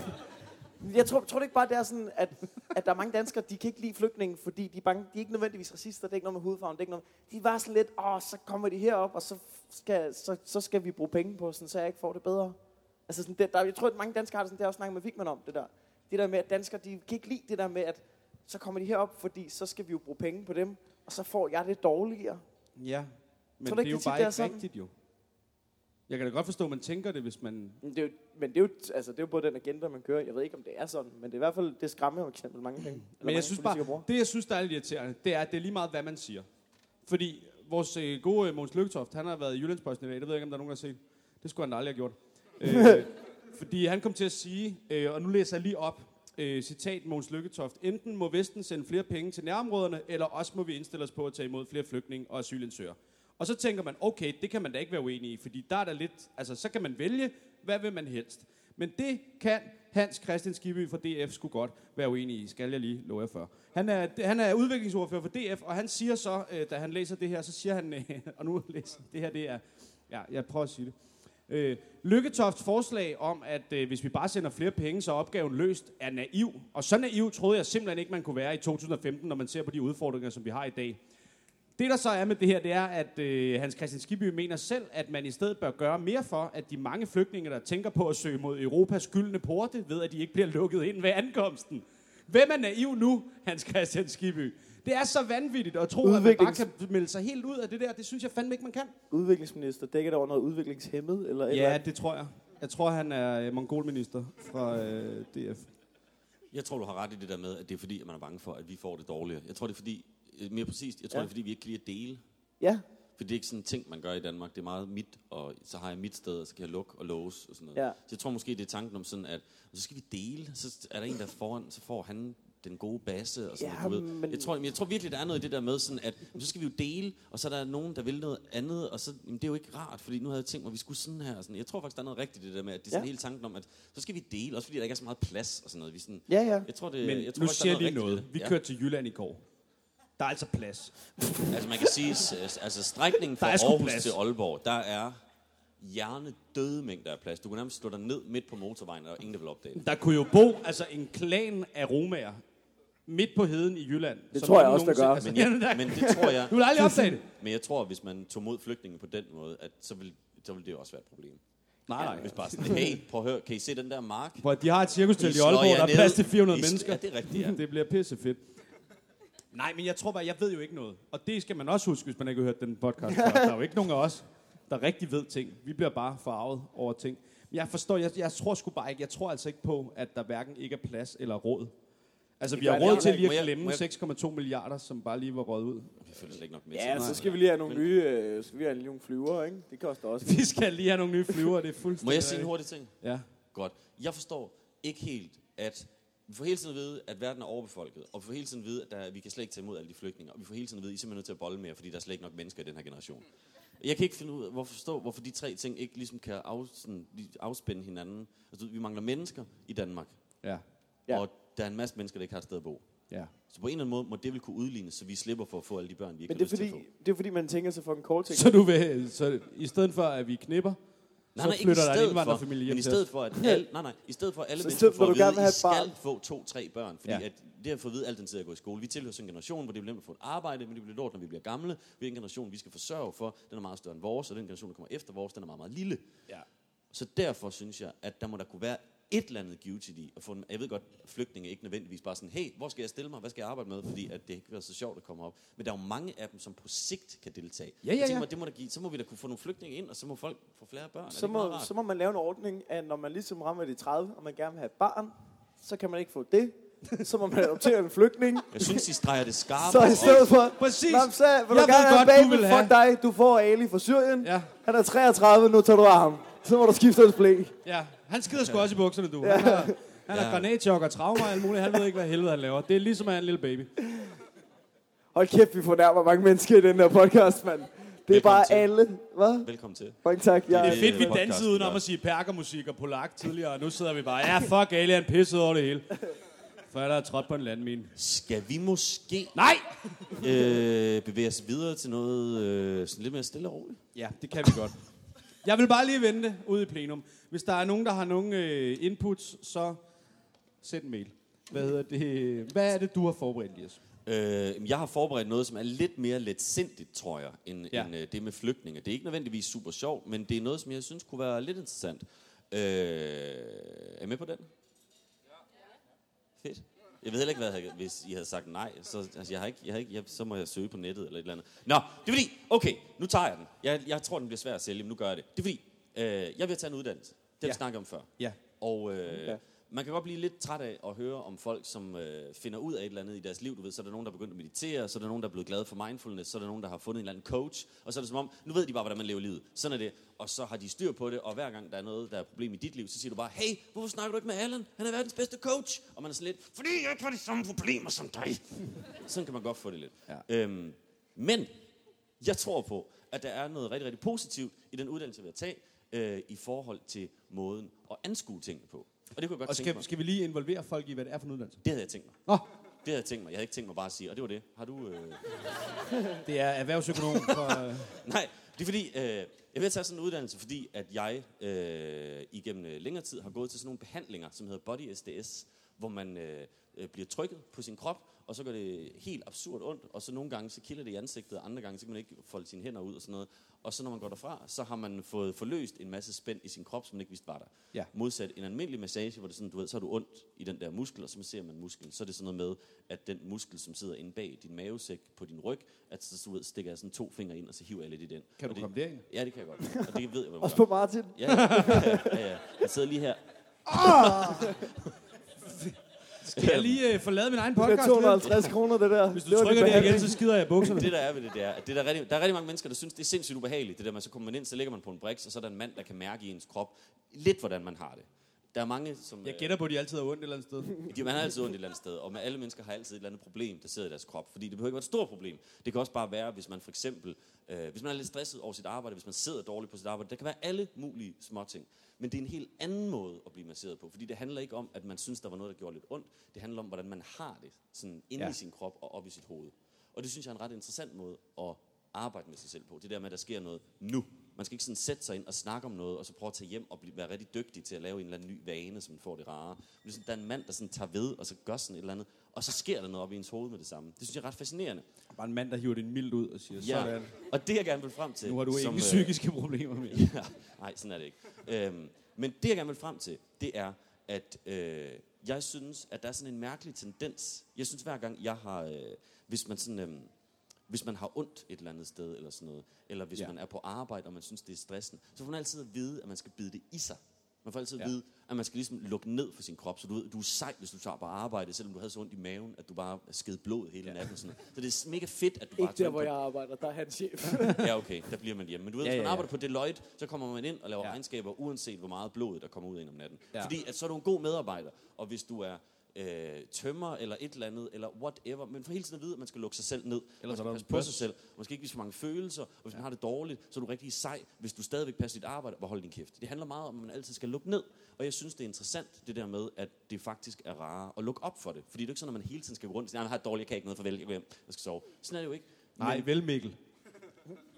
jeg tror, tror det ikke bare, det er sådan, at, at der er mange danskere, de kan ikke lide flygtninge, fordi de er, bange, de er ikke nødvendigvis racister, det er ikke noget med hudfarven, det er ikke noget De bare sådan lidt, åh, så kommer de herop, og så skal, så, så skal vi bruge penge på, sådan, så jeg ikke får det bedre. Altså sådan, det, der, jeg tror, at mange danskere har det sådan, det har jeg også snakket med Vigman om, det der. Det der med, at danskere, de kan ikke lide det der med, at så kommer de herop, fordi så skal vi jo bruge penge på dem, og så får jeg det dårligere. Ja, men Tror det du er ikke, jo det bare det er ikke sådan? rigtigt, jo. Jeg kan da godt forstå, at man tænker det, hvis man... Men det er jo, men det er jo, altså, det er jo både den agenda, man kører. Jeg ved ikke, om det er sådan, men det er i hvert fald, det skræmmer jo eksempel mange penge. Men jeg synes bare, bruger. det jeg synes, der er lidt irriterende, det er, at det er lige meget, hvad man siger. Fordi vores øh, gode øh, Måns Lykketoft, han har været i Jyllandsposten i dag, det ved jeg ikke, om der er nogen, der har set. Det skulle han da aldrig have gjort. øh, fordi han kom til at sige, øh, og nu læser jeg lige op, øh, citat Måns Lykketoft, enten må Vesten sende flere penge til nærområderne, eller også må vi indstille os på at tage imod flere flygtninge og asylansøgere. Og så tænker man, okay, det kan man da ikke være uenig i, fordi der er der lidt, altså så kan man vælge, hvad vil man helst. Men det kan Hans Christian Skibby fra DF skulle godt være uenig i, skal jeg lige love jer for. Han er, han er udviklingsordfører for DF, og han siger så, øh, da han læser det her, så siger han, og nu læser det her, det er, ja, jeg prøver at sige det. Øh, Lykketofts forslag om, at øh, hvis vi bare sender flere penge, så er opgaven løst, er naiv. Og så naiv troede jeg simpelthen ikke, man kunne være i 2015, når man ser på de udfordringer, som vi har i dag. Det, der så er med det her, det er, at øh, Hans Christian Skibby mener selv, at man i stedet bør gøre mere for, at de mange flygtninge, der tænker på at søge mod Europas gyldne porte, ved at de ikke bliver lukket ind ved ankomsten. Hvem er naiv nu, Hans Christian Skibby? Det er så vanvittigt at tro, at man bare Udviklings- kan melde sig helt ud af det der. Det synes jeg fandme ikke, man kan. Udviklingsminister, dækker det over noget udviklingshemmet? Eller eller Ja, det tror jeg. Jeg tror, han er øh, mongolminister fra øh, DF. Jeg tror, du har ret i det der med, at det er fordi, at man er bange for, at vi får det dårligere. Jeg tror, det er fordi, øh, mere præcist, jeg tror, Ja. det er fordi, vi ikke kan lide at dele. ja. For det er ikke sådan en ting, man gør i Danmark. Det er meget mit, og så har jeg mit sted, og så kan jeg lukke og låse og sådan noget. Ja. Så jeg tror måske, det er tanken om sådan, at så skal vi dele, så er der en, der er foran, så får han den gode basse og sådan Ja, noget, du ved. men- Jeg tror, men jeg tror virkelig, der er noget i det der med sådan, at jamen, så skal vi jo dele, og så er der nogen, der vil noget andet, og så, jamen, det er jo ikke rart, fordi nu havde jeg tænkt mig, at vi skulle sådan her. og Sådan. Jeg tror faktisk, der er noget rigtigt i det der med, at det er sådan Ja. hele tanken om, at så skal vi dele, også fordi der ikke er så meget plads og sådan noget. Vi sådan, Ja, ja. jeg tror, det, Men jeg tror, nu faktisk, siger jeg er lige noget. det. Vi Ja. kørte til Jylland i går. Der er altså plads. Altså man kan sige, altså strækningen fra Aarhus plads. til Aalborg, der er hjernedøde mængder af plads. Du kan nærmest slå dig ned midt på motorvejen, og der ingen, der vil opdage det. Der kunne jo bo altså en klan af romager midt på heden i Jylland. Det som tror jeg også, der gør. Men, Altså, jeg, ja, der- men det tror jeg, Du vil aldrig opdage det. men jeg tror, at hvis man tog mod flygtninge på den måde, at så vil, så vil det også være et problem. Nej, nej. Hvis bare sådan, hey, prøv at høre, kan I se den der mark? Hvor de har et cirkustelt i Aalborg, der er plads til 400 I- mennesker. Ja, det er rigtigt, ja. Det bliver pisse fedt. Nej, men jeg tror bare, jeg ved jo ikke noget. Og det skal man også huske, hvis man ikke har hørt den podcast. Der er jo ikke nogen af os, der rigtig ved ting. Vi bliver bare farvet over ting. Men jeg forstår, jeg, jeg tror sgu bare ikke, jeg tror altså ikke på, at der hverken ikke er plads eller råd. Altså, vi har råd til lige at glemme må jeg- 6,2 milliarder, som bare lige var røget ud. Vi føler slet ikke nok med Ja, så skal vi lige have nogle nye, øh, skal vi have nogle flyver, ikke? Det koster også. Vi skal lige have nogle nye flyver, det er fuldstændig Må jeg sige en hurtig ting? Ja. Godt. Jeg forstår ikke helt, at vi får hele tiden at vide, at verden er overbefolket, og vi får hele tiden at vide, at der, vi kan slet ikke tage imod alle de flygtninge, og vi får hele tiden at vide, at I er simpelthen nødt til at bolle mere, fordi der er slet ikke nok mennesker i den her generation. Jeg kan ikke finde ud af, hvorfor forstå, hvorfor de tre ting ikke ligesom kan af, sådan, de afspænde hinanden. Altså, vi mangler mennesker i Danmark, Ja. Ja. ja. og der er en masse mennesker, der ikke har et sted at bo. Ja. Så på en eller anden måde må det vel kunne udlignes, så vi slipper for at få alle de børn, vi ikke Men har det er, lyst fordi, til at få. det er fordi, man tænker sig for en kort ting. Så du vil, så i stedet for, at vi knipper, Nej, så nej, i flytter der en stedet indvandrerfamilie hjem men i stedet for, at alle, nej, nej, i stedet for, at alle Så mennesker får at at vide, I et skal få to-tre børn, fordi Ja. at det har fået at vide al den tid, jeg går i skole. Vi tilhører sådan en generation, hvor det bliver nemt at få et arbejde, men det bliver lort, når vi bliver gamle. Vi er en generation, vi skal forsørge for. Den er meget større end vores, og den generation, der kommer efter vores, den er meget, meget lille. Ja. Så derfor synes jeg, at der må der kunne være et eller andet givetigt i at få en, Jeg ved godt, flygtninge er ikke nødvendigvis bare sådan, hey, hvor skal jeg stille mig, hvad skal jeg arbejde med, fordi at det ikke bliver så sjovt at komme op. Men der er jo mange af dem, som på sigt kan deltage. Ja, ja, Jeg tænker ja. mig, det må der give, så må vi da kunne få nogle flygtninge ind, og så må folk få flere børn. Så må, så må man lave en ordning, at når man ligesom rammer de 30, og man gerne vil have et barn, så kan man ikke få det. Så må man adoptere en flygtning. Jeg synes, I streger det skarpt. Så i stedet for... Præcis. Nå, så vil Jeg du ved gerne have godt, du vil fuck dig, du får Ali fra Syrien. Ja. Han er 33, nu tager du af ham. Så må du skifte hans blæ. Ja, han skider sgu også i bukserne, du. Han har, han har Ja. granatchok og traumer og alt muligt. Han ved ikke, hvad helvede han laver. Det er ligesom at have en lille baby. Hold kæft, vi fornærmer mange mennesker i den her podcast, mand. Det er Velkommen bare til. alle. Hvad? Velkommen til. Mange tak. Jeg, Det er fedt, vi dansede uden om ja. at sige perkermusik og polak tidligere, og nu sidder vi bare, ja, fuck, Ali han pissede over det hele. For jeg der er trådt på en landmine. Skal vi måske Nej! øh, bevæge os videre til noget øh, sådan lidt mere stille og roligt? Ja, det kan vi godt. Jeg vil bare lige vente ud i plenum. Hvis der er nogen, der har nogle øh, inputs, så send en mail. Hvad hedder det? Hvad er det, du har forberedt, Elias? Øh, jeg har forberedt noget, som er lidt mere letsindigt, tror jeg, end, Ja. ja. end øh, det med flygtninge. Det er ikke nødvendigvis super sjovt, men det er noget, som jeg synes kunne være lidt interessant. Øh, er I med på den? Fedt. Jeg ved heller ikke, hvad jeg, hvis I havde sagt nej. Så, altså, jeg har ikke, jeg har ikke, jeg, så må jeg søge på nettet eller et eller andet. Nå, det er fordi, okay, nu tager jeg den. Jeg, jeg tror, den bliver svær at sælge, men nu gør jeg det. Det er fordi, øh, jeg vil tage en uddannelse. Det har Ja. vi snakket om før. Ja. Og øh, Ja. Man kan godt blive lidt træt af at høre om folk, som øh, finder ud af et eller andet i deres liv. Du ved, så er der nogen, der er begyndt at meditere, så er der nogen, der er blevet glade for mindfulness, så er der nogen, der har fundet en eller anden coach, og så er det som om, nu ved de bare, hvordan man lever livet. Sådan er det. Og så har de styr på det, og hver gang der er noget, der er et problem i dit liv, så siger du bare, hey, hvorfor snakker du ikke med Allan? Han er verdens bedste coach. Og man er sådan lidt, fordi jeg ikke har de samme problemer som dig. Sådan kan man godt få det lidt. Ja. Øhm, men jeg tror på, at der er noget rigtig, rigtig positivt i den uddannelse, vi har taget, øh, i forhold til måden at anskue tingene på. Og det kunne jeg godt Og tænke skal, mig. skal vi lige involvere folk i, hvad det er for en uddannelse? Det havde jeg tænkt mig. Nå, Det havde jeg tænkt mig. Jeg havde ikke tænkt mig bare at sige, og det var det. Har du... Øh... det er erhvervsøkonom for... Øh, Nej, det er fordi, øh, jeg vil tage sådan en uddannelse, fordi at jeg øh, igennem øh, længere tid har gået til sådan nogle behandlinger, som hedder Body SDS, hvor man øh, øh, bliver trykket på sin krop, og så gør det helt absurd ondt, og så nogle gange så kilder det i ansigtet, og andre gange så kan man ikke folde sine hænder ud og sådan noget. Og så når man går derfra, så har man fået forløst en masse spænd i sin krop, som man ikke vidste var der. Ja. Modsat en almindelig massage, hvor det sådan, du ved, så har du ondt i den der muskel, og så ser man musklen. Så er det sådan noget med, at den muskel, som sidder inde bag din mavesæk på din ryg, at så du ved, stikker jeg sådan to fingre ind, og så hiver jeg lidt i den. kan og du det, komme derind? Ja, det kan jeg godt. Og det ved jeg, hvad Også på Martin. Ja, ja, ja, ja, ja. Jeg sidder lige her. Skal jeg lige øh, forlade min egen Det er podcast? 250 kroner, det der. Hvis du Det trykker det igen, så skider jeg i bukserne. Det der er ved det, det er, at det er der, rigtig, der er rigtig mange mennesker, der synes, det er sindssygt ubehageligt. Det der med, så kommer man ind, så ligger man på en briks, og så er der en mand, der kan mærke i ens krop lidt, hvordan man har det. Der er mange, som... Jeg gætter på, at de altid har ondt et eller andet sted. De, man har altid ondt et eller andet sted, og med alle mennesker har altid et eller andet problem, der sidder i deres krop. Fordi det behøver ikke være et stort problem. Det kan også bare være, hvis man for eksempel, øh, hvis man er lidt stresset over sit arbejde, hvis man sidder dårligt på sit arbejde. Der kan være alle mulige små ting. Men det er en helt anden måde at blive masseret på. Fordi det handler ikke om, at man synes, der var noget, der gjorde lidt ondt. Det handler om, hvordan man har det sådan inde Ja. i sin krop og op i sit hoved. Og det synes jeg er en ret interessant måde at arbejde med sig selv på. Det der med, at der sker noget nu. Man skal ikke sådan sætte sig ind og snakke om noget, og så prøve at tage hjem og blive, være rigtig dygtig til at lave en eller anden ny vane, så man får det rare. Men det er sådan, der er en mand, der sådan tager ved, og så gør sådan et eller andet, og så sker der noget op i ens hoved med det samme. Det synes jeg er ret fascinerende. Bare en mand, der hiver det mildt ud og siger, Ja. sådan. Og det jeg gerne vil frem til... Nu har du som, ingen øh, psykiske problemer mere. Ja, nej, sådan er det ikke. Øhm, men det, jeg gerne vil frem til, det er, at øh, jeg synes, at der er sådan en mærkelig tendens. Jeg synes, hver gang jeg har... Øh, hvis man sådan... Øh, hvis man har ondt et eller andet sted, eller sådan noget, eller hvis ja. man er på arbejde, og man synes, det er stressende, så får man altid at vide, at man skal bide det i sig. Man får altid at Ja. vide, at man skal ligesom lukke ned for sin krop, så du, ved, du er sej, hvis du tager på arbejde, selvom du havde så ondt i maven, at du bare sked blod hele Ja. ja. natten. Sådan. Så det er mega fedt, at du bare Ikke der, hvor jeg arbejder. Der er han chef. Ja, okay, der bliver man hjemme. Men du ved, Ja, ja, hvis ja, man ja. arbejder på Deloitte, så kommer man ind og laver Ja. ja. regnskaber, uanset hvor meget blod, der kommer ud ind om natten. Ja. Ja. Fordi at så er du en god medarbejder, og hvis du er øh, tømmer eller et eller andet, eller whatever, men for hele tiden at vide, at man skal lukke sig selv ned. Ellers man skal passe på sig selv. Man skal ikke vise for mange følelser, og hvis man har det dårligt, så er du rigtig sej. Hvis du stadigvæk passer dit arbejde, hvor hold din kæft. Det handler meget om, at man altid skal lukke ned. Og jeg synes, det er interessant, det der med, at det faktisk er rarere at lukke op for det. Fordi det er ikke sådan, at man hele tiden skal gå rundt og sige, "Nej, jeg har det dårligt, jeg kan ikke noget, farvel, jeg går hjem, jeg skal sove. Sådan er det jo ikke. Nej, vel Mikkel.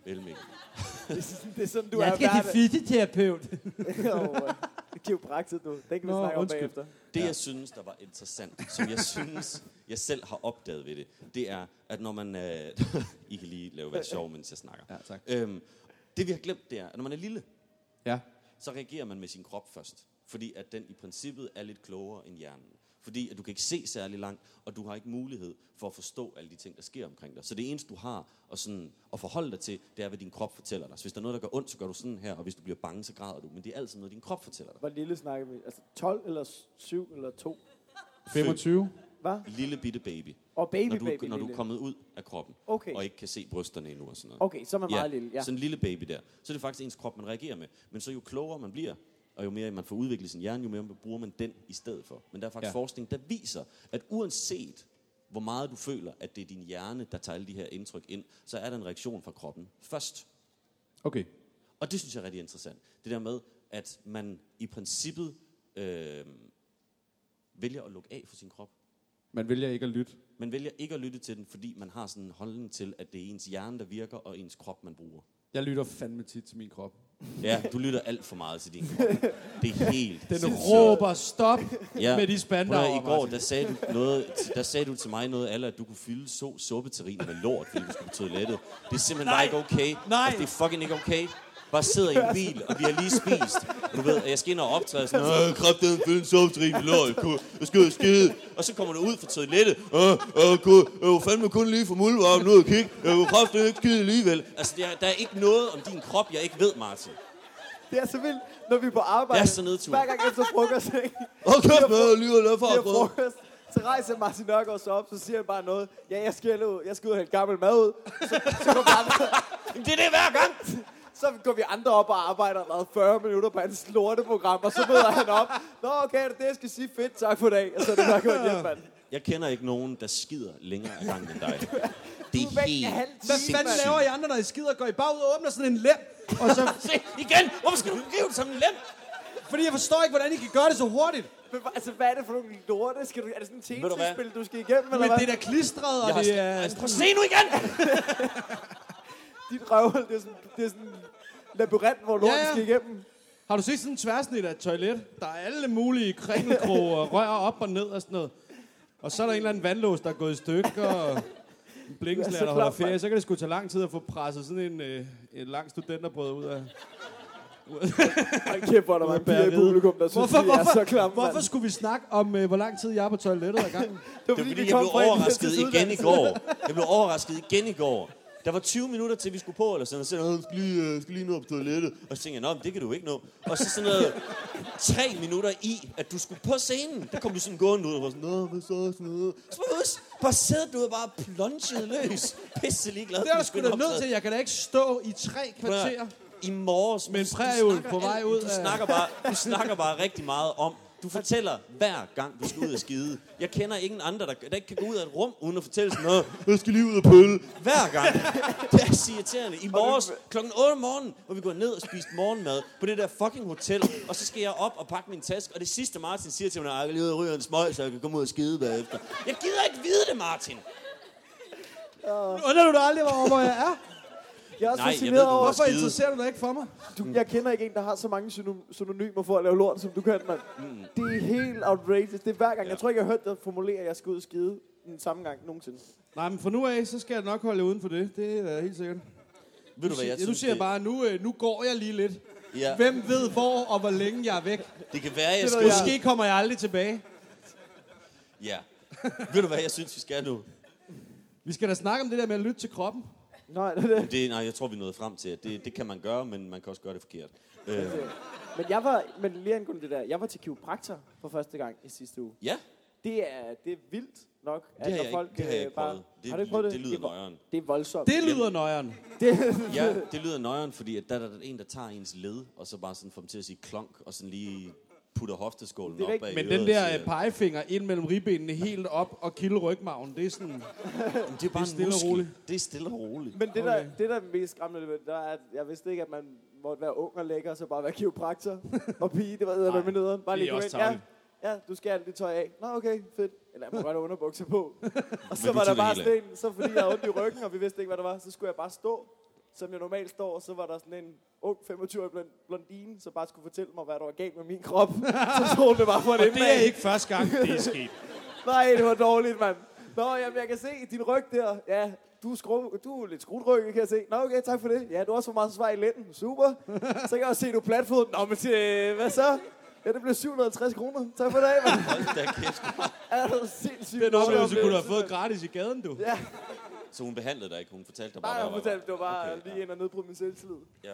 Vel, Mikkel. det, er sådan, det er sådan, du er hverdag. fysioterapeut. Kiropraktik, du. Den kan vi Nå, snakke om undskyld. bagefter. Det, jeg synes, der var interessant, som jeg synes, jeg selv har opdaget ved det, det er, at når man... Øh, I kan lige lave være sjov, mens jeg snakker. Ja, tak. Øhm, det, vi har glemt, det er, at når man er lille, Ja. så reagerer man med sin krop først. Fordi at den i princippet er lidt klogere end hjernen. Fordi at du kan ikke se særlig langt, og du har ikke mulighed for at forstå alle de ting, der sker omkring dig. Så det eneste, du har at, sådan, at forholde dig til, det er, hvad din krop fortæller dig. Så hvis der er noget, der gør ondt, så gør du sådan her, og hvis du bliver bange, så græder du. Men det er altid noget, din krop fortæller dig. Hvor lille snakker vi? Altså 12 eller 7 eller 2? 25. Hvad? Lille bitte baby. Og baby, når du, baby når du er kommet ud af kroppen, Okay. og ikke kan se brysterne endnu og sådan noget. Okay, så er man meget lille. Ja. sådan en lille baby der. Så er det faktisk ens krop, man reagerer med. Men så jo klogere man bliver, og jo mere man får udviklet sin hjerne, jo mere bruger man den i stedet for. Men der er faktisk Ja. forskning, der viser, at uanset hvor meget du føler, at det er din hjerne, der tager alle de her indtryk ind, så er der en reaktion fra kroppen først. Okay. Og det synes jeg er rigtig interessant. Det der med, at man i princippet øh, vælger at lukke af for sin krop. Man vælger ikke at lytte. Man vælger ikke at lytte til den, fordi man har sådan en holdning til, at det er ens hjerne, der virker, og ens krop, man bruger. Jeg lytter fandme tit til min krop. Ja, du lytter alt for meget til din krop. Det er helt Den sindssygt. råber stop Ja. med de høre, I går, der sagde, du noget, der sagde du til mig noget, eller at du kunne fylde så suppeterrin med lort, fordi du skulle på toilettet. Det er simpelthen bare ikke okay. Nej. Altså, det er fucking ikke okay. Bare sidder i en bil, og vi har lige spist. Du ved, at jeg skal ind og optræde sådan noget. Kræft, den fylde en suppeterrin med lort. Jeg skal skide. Og så kommer du ud fra toilettet. Åh, åh, ku- jeg var fandme kun lige for muldvarmen ud og kigge. Jeg kunne kræft, ikke skide alligevel. Altså, der, der er ikke noget om din krop, jeg ikke ved, Martin. Det er så vildt, når vi er på arbejde. Jeg er så nedtur. Hver gang efter frokost, ikke? Åh, kæft, med alligevel er Vi har for frokost. Så rejser Martin Nørgaard sig op, så siger han bare noget. Ja, jeg skal ud, jeg skal ud og hælde gammel mad ud. Så, så, går andre, Det er det hver gang. Så går vi andre op og arbejder allerede 40 minutter på hans lorteprogram, og så møder han op. Nå, okay, det er det, jeg skal sige. Fedt, tak for i dag. Og så er det nok gået hjem, mand. Jeg kender ikke nogen, der skider længere ad gangen end dig. Det er er helt Hvad fanden laver I andre, når I skider? Går I bare ud og åbner sådan en lem? Og så, Se, igen! Hvorfor skal du rive det som en lem? fordi jeg forstår ikke, hvordan I kan gøre det så hurtigt. Men, altså, hvad er det for nogle lorte? Skal du, er det sådan en Ved du du skal igennem, eller Men hvad? det er da klistret, og det er... Altså, prøv at se nu igen! Dit røvhul, det er sådan, det er sådan labyrint, hvor lorten Ja, ja. skal igennem. Har du set sådan en tværsnit af et toilet? Der er alle mulige kringelkroge og rør op og ned og sådan noget. Og så er der en eller anden vandlås, der er gået i stykker, og en er så der holder ferie. Så kan det sgu tage lang tid at få presset sådan en, øh, en lang studenterbrød ud af... Hold kæft, hvor er der Ud af mange piger i publikum, der synes, Hvorfor, vi er så hvorfor, klamme, hvorfor mand. skulle vi snakke om, øh, hvor lang tid jeg er på toilettet ad gangen? Det var Det var fordi, fordi, vi jeg kom blev en overrasket igen i går. Jeg blev overrasket igen i går. Der var 20 minutter til, vi skulle på, eller sådan, og så jeg, "Åh, skal lige, øh, skal lige nå på toilettet. Og så tænkte jeg, nå, men det kan du ikke nå. Og så sådan noget, tre minutter i, at du skulle på scenen. Der kom du sådan gående ud, og var sådan, nå, hvad så, sådan noget. Så var du bare siddet, du var bare plunget løs. Pisse ligeglad. Det er du sgu da nødt til. Jeg kan da ikke stå i tre kvarter. I morges. Med en du- du prærieulv snakker på vej ud Du snakker, bare, du snakker bare rigtig meget om, du fortæller hver gang, du skal ud og skide. Jeg kender ingen andre, der, der ikke kan gå ud af et rum, uden at fortælle sådan noget. Jeg skal lige ud og pølle. Hver gang. Det er så irriterende. I morges, klokken 8 om morgenen, hvor vi går ned og spiste morgenmad på det der fucking hotel, og så skal jeg op og pakke min taske, og det sidste Martin siger til mig, at jeg lige ud og ryge en smøg, så jeg kan komme ud og skide bagefter. Jeg gider ikke vide det, Martin. Undrer du dig aldrig hvor jeg er? Jeg er Nej, jeg fascineret ved, du over, Hvorfor skide. interesserer du dig ikke for mig? du, jeg kender ikke en, der har så mange syno- synonymer for at lave lort, som du kan, mand. Mm. Det er helt outrageous. Det er hver gang. Jeg tror ikke, jeg har hørt dig formulere, at jeg skal ud og skide den samme gang nogensinde. Nej, men fra nu af, så skal jeg nok holde uden for det. Det er helt sikkert. Ved du, hvad jeg nu synes, siger jeg det- bare, nu, øh, nu går jeg lige lidt. Ja, Hvem ved hvor og hvor længe jeg er væk? det kan være, jeg skal ved jeg. Måske kommer jeg aldrig tilbage. Ja. Ved du, hvad jeg synes, vi skal nu? Vi skal da snakke om det der med at lytte til kroppen. Nej, det er det. Det, nej, jeg tror, vi er nået frem til, at det, det kan man gøre, men man kan også gøre det forkert. Øh, Men jeg var, men lige angående det der, jeg var til kiropraktor for første gang i sidste uge. ja, Det er, det er vildt nok, at det har når jeg folk ikke, det har jeg øh, ikke bare... prøvet. Det, har du ikke prøvet det? det lyder det, er nøjeren. det er voldsomt. Det lyder nøjeren. Ja, det lyder nøjeren, fordi at der er der en, der tager ens led, og så bare sådan får dem til at sige klonk, og sådan lige putter hofteskålen Det op bag Men den der siger, øh, pegefinger ind mellem ribbenene helt op og kilde rygmagen, det er sådan... "Men det er bare det er stille en og roligt." Det er stille og roligt. Men det, Okay. der, det, der er mest skræmmende ved det, der er, at jeg vidste ikke, at man måtte være ung og lækker, og så bare være kiropraktor og pige. Det var eddermame med nederen. Bare det er lige også. Ja, ja, du skal have alt dit tøj af. Nå, okay, fedt. Eller jeg må godt have underbukser på. og så var der det bare hele sådan en, så fordi jeg havde ondt i ryggen, og vi vidste ikke, hvad der var, så skulle jeg bare stå, som jeg normalt står, så var der sådan en ung 25-årig blond- blondine, som bare skulle fortælle mig, hvad der var galt med min krop. så stod det bare for en Og det er ikke første gang, det er sket. Nej, det var dårligt, mand. Nå, jamen, jeg kan se din ryg der. Ja, du er, skru, du er lidt skruetryk, kan jeg se. Nå, okay, tak for det. Ja, du har også for meget svar i lænden. Super. Så kan jeg også se, du er platfod. Nå, men øh, hvad så? Ja, det bliver 750 kroner. Tak for det, mand. Hold da kæft. Er du sindssygt Den oplevelse kunne du have fået gratis i gaden, du. Ja, Så hun behandlede dig ikke, hun fortalte dig bare, jeg hvad der fortalte, det var bare Okay, lige ind og nedbryde min selvtillid. Ja.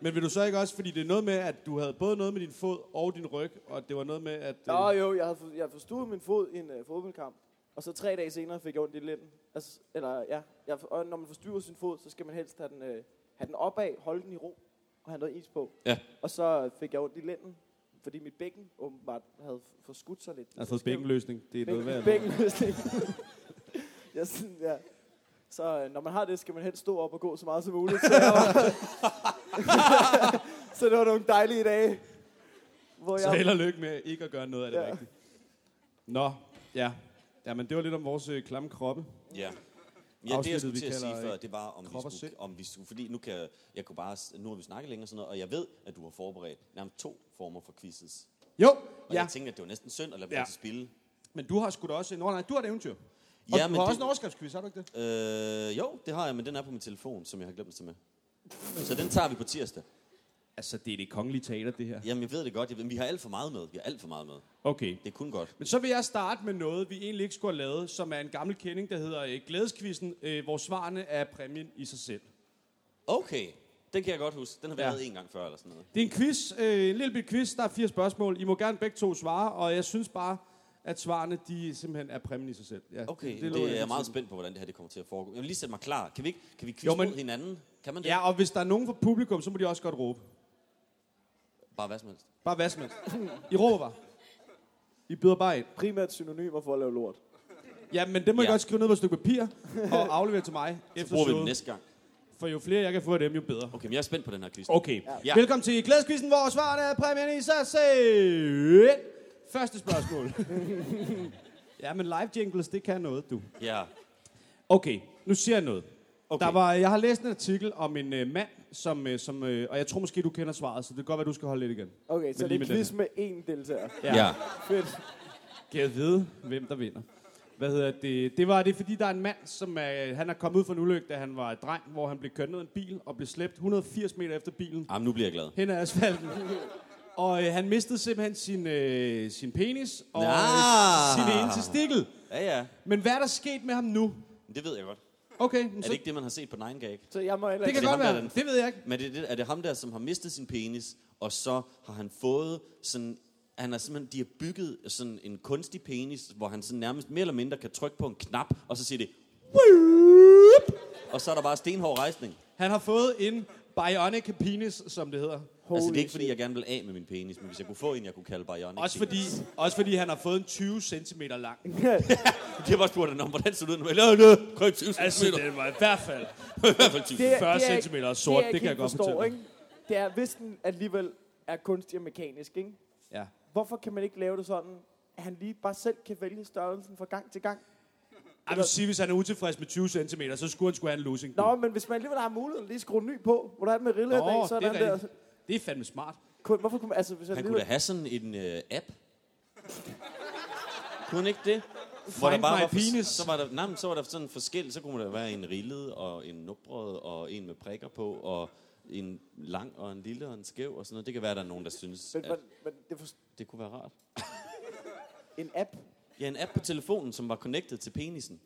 Men vil du så ikke også, fordi det er noget med, at du havde både noget med din fod og din ryg, og det var noget med, at... øh, Nå jo, jeg havde, for- jeg havde min fod i en uh, fodboldkamp. Og så tre dage senere fik jeg ondt i lænden. Altså, eller ja, jeg, og når man forstyrrer sin fod, så skal man helst have den, uh, have den opad, holde den i ro og have noget is på. Ja. Og så fik jeg ondt i lænden, fordi mit bækken åbenbart havde forskudt sig lidt. Jeg har fået bækkenløsning. Det er noget værd. Bækken, bækkenløsning. ja, sådan, ja. Så øh, når man har det, skal man helst stå op og gå så meget som muligt. Så, var, så det var nogle dejlige dage. Hvor Så jeg, held og lykke med ikke at gøre noget af det Ja. rigtige. Nå, ja. Jamen, det var lidt om vores øh, klamme kroppe. Ja. Ja, det jeg skulle vi til at sige før, det var, om vi, skulle, om vi skulle, fordi nu kan jeg, jeg kunne bare, nu har vi snakket længere og sådan noget, og jeg ved, at du har forberedt nærmest to former for quizzes. Jo, Og ja. jeg tænkte, at det var næsten synd at lade Ja. ja. til spille. Men du har sgu da også. Nå, nej, du har et eventyr. Og Ja, du men har det- også en overskriftsquiz, har du ikke det? Øh, jo, det har jeg, men den er på min telefon, som jeg har glemt at tage med. Så den tager vi på tirsdag. Altså, det er det kongelige teater, det her. Jamen, jeg ved det godt. Jeg ved, vi har alt for meget med. Vi har alt for meget med. Okay. Det er kun godt. Men så vil jeg starte med noget, vi egentlig ikke skulle have lavet, som er en gammel kending, der hedder øh, Glædeskvisten, øh, hvor svarene er præmien i sig selv. Okay, den kan jeg godt huske. Den har vi Ja. en gang før eller sådan noget. Det er en quiz, øh, en lille bit quiz, der er fire spørgsmål. I må gerne begge to svare, og jeg synes bare, at svarene, de simpelthen er præmien i sig selv. Ja, Okay, det, det, det er helt jeg meget spændt på, hvordan det her det kommer til at foregå. Jeg vil lige sætte mig klar. Kan vi ikke kan vi quiz Jo, jo, men- mod hinanden? Kan man det? Ja, og hvis der er nogen fra publikum, så må de også godt råbe. Bare hvad som helst. Bare hvad som helst. I råber bare. I byder bare ind. primært synonymer for at lave lort. Ja, men det må I Ja. godt skrive ned på et stykke papir og aflevere til mig Så efter bruger vi den showet. næste gang. For jo flere jeg kan få af dem, jo bedre. Okay, men jeg er spændt på den her quiz. Okay. Ja. Ja. Velkommen til Glædeskvisten, hvor svarene er præmien i sig selv. Første spørgsmål. ja, men live jingles, det kan noget, du. Ja. Okay, nu siger jeg noget. Okay. Der var, jeg har læst en artikel om en øh, mand, som, øh, som øh, og jeg tror måske, du kender svaret, så det kan godt være, du skal holde lidt igen. Okay, så Men det er en quiz med én deltager. Ja. Fedt. Kan jeg vide, hvem der vinder? Hvad hedder det? Det var det, fordi der er en mand, som er, han er kommet ud for en ulykke, da han var et dreng, hvor han blev kørt ned i en bil og blev slæbt 180 meter efter bilen Jamen, nu bliver jeg glad. hen ad asfalten. Og øh, han mistede simpelthen sin, øh, sin penis og øh, Ah. sin ene testikel. Ja, ja. Men hvad er der sket med ham nu? Det ved jeg godt. Okay, men Er så, det ikke det, man har set på 9gag? Så jeg må heller det kan det godt ham, der være. er den- Det ved jeg ikke. Men det, det, er det ham der, som har mistet sin penis, og så har han fået sådan... Han har simpelthen, de har bygget sådan en kunstig penis, hvor han sådan nærmest mere eller mindre kan trykke på en knap, og så siger det... "Whoop!" Og så er der bare stenhård rejsning. Han har fået en bionic penis, som det hedder. Holy altså, det er ikke, fordi jeg gerne vil af med min penis, men hvis jeg kunne få en, jeg kunne kalde bionic Også penis. fordi, også fordi han har fået en 20 cm lang. De har bare spurgt om, hvordan ser det ud, jeg laver det? Kryb 20 Altså, centimeter. det var i hvert fald I hvert fald 20 Det er- 40 det er ikke- cm sort, det, jeg det kan jeg godt forstår, fortælle. ikke? Det er, hvis den alligevel er kunstig og mekanisk, ikke? Ja. Hvorfor kan man ikke lave det sådan, at han lige bare selv kan vælge størrelsen fra gang til gang? Jeg vil sige, hvis han er utilfreds med 20 cm, så skulle han skulle have en losing. Nå, men hvis man alligevel har muligheden lige at skrue en ny på, hvor der er med rille Nå, dag, så er det er den der... Det er fandme smart. Kun, hvorfor kunne man, altså, hvis han Han kunne da have sådan en øh, app. kunne han ikke det? Find my var, penis. Så var der, nej, men så var der sådan forskellige. Så kunne der være en rillet, og en nubret, og en med prikker på, og en lang, og en lille, og en skæv, og sådan noget. Det kan være, der er nogen, der synes, Men, at men, men det er det kunne være rart. en app, Ja, en app på telefonen, som var connected til penisen.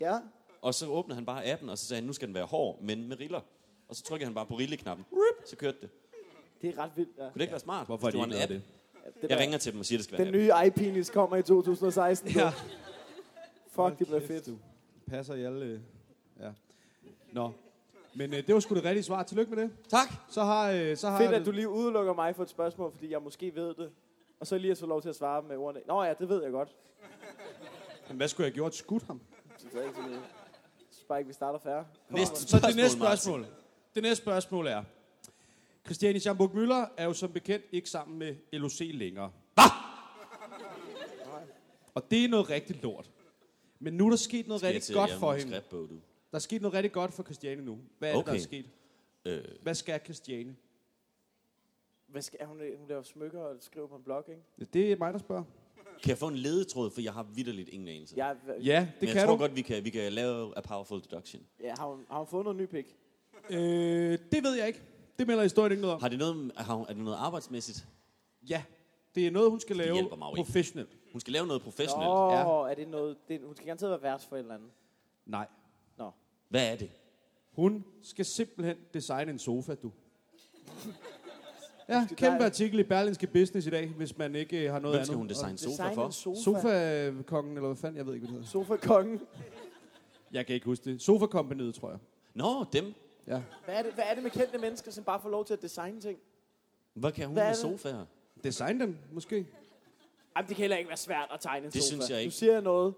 ja. Og så åbnede han bare appen, og så sagde han, nu skal den være hård, men med riller. Og så trykkede han bare på rilleknappen. Så kørte det. Det er ret vildt, ja. Kunne det ikke være smart? Hvorfor er de ikke app? det? ja det Jeg ringer til dem og siger, det skal være Den nye iPenis kommer i 2016. Ja. Fuck, det bliver fedt. du. Passer i alle... Ja. Nå. Men øh, det var sgu det rigtige svar. Tillykke med det. Tak! Så har... Øh, så har Fedt, at du lige udelukker mig for et spørgsmål, fordi jeg måske ved det. Og så lige at få lov til at svare med ordene. Nå ja, det ved jeg godt. Jamen, hvad skulle jeg have gjort? Skudt ham? Så det er ikke sådan bare ikke, vi starter færre. Næste Så det næste Martin. spørgsmål. Det næste spørgsmål er... Christiane Schamburg Møller er jo som bekendt ikke sammen med LOC længere. Hvad? Og det er noget rigtig lort. Men nu er der sket noget Skal jeg rigtig til godt for min hende. skriftbog, du? Der er sket noget rigtig godt for Christiane nu. Hvad er det, der Okay. er sket? Øh, Hvad skal Christiane? Hvad skal hun? Hun laver smykker og skriver på en blog, ikke? Ja, Det er mig, der spørger. Kan jeg få en ledetråd, for jeg har vidderligt ingen anelse. Jeg, Ja, det Men jeg kan tror du. godt, vi kan, vi kan lave a powerful deduction. ja, har, hun, har hun fået noget ny pik? Øh, det ved jeg ikke. Det melder historien ikke noget om. Har det noget, har, er det noget arbejdsmæssigt? Ja, det er noget, hun skal lave professionelt. Hun skal lave noget professionelt. Åh, Ja. er det noget... Det, hun skal garanteret være vært for et eller andet. Nej. Nå. Hvad er det? Hun skal simpelthen designe en sofa, du. Ja, kæmpe artikel i Berlinske Business i dag, hvis man ikke øh, har noget Hvem skal andet. hun designe sofa Design for? sofa. Sofa-kongen, eller hvad fanden, jeg ved ikke, hvad det hedder. Sofa-kongen. Jeg kan ikke huske det. Sofa-kompaniet, tror jeg. Nå, dem. Ja. Hvad er, det, hvad er det med kendte mennesker, som bare får lov til at designe ting? Hvad kan hun Hvad med det? sofaer? Design dem, måske. Jamen, det kan heller ikke være svært at tegne en Det sofa. synes jeg ikke. Du siger noget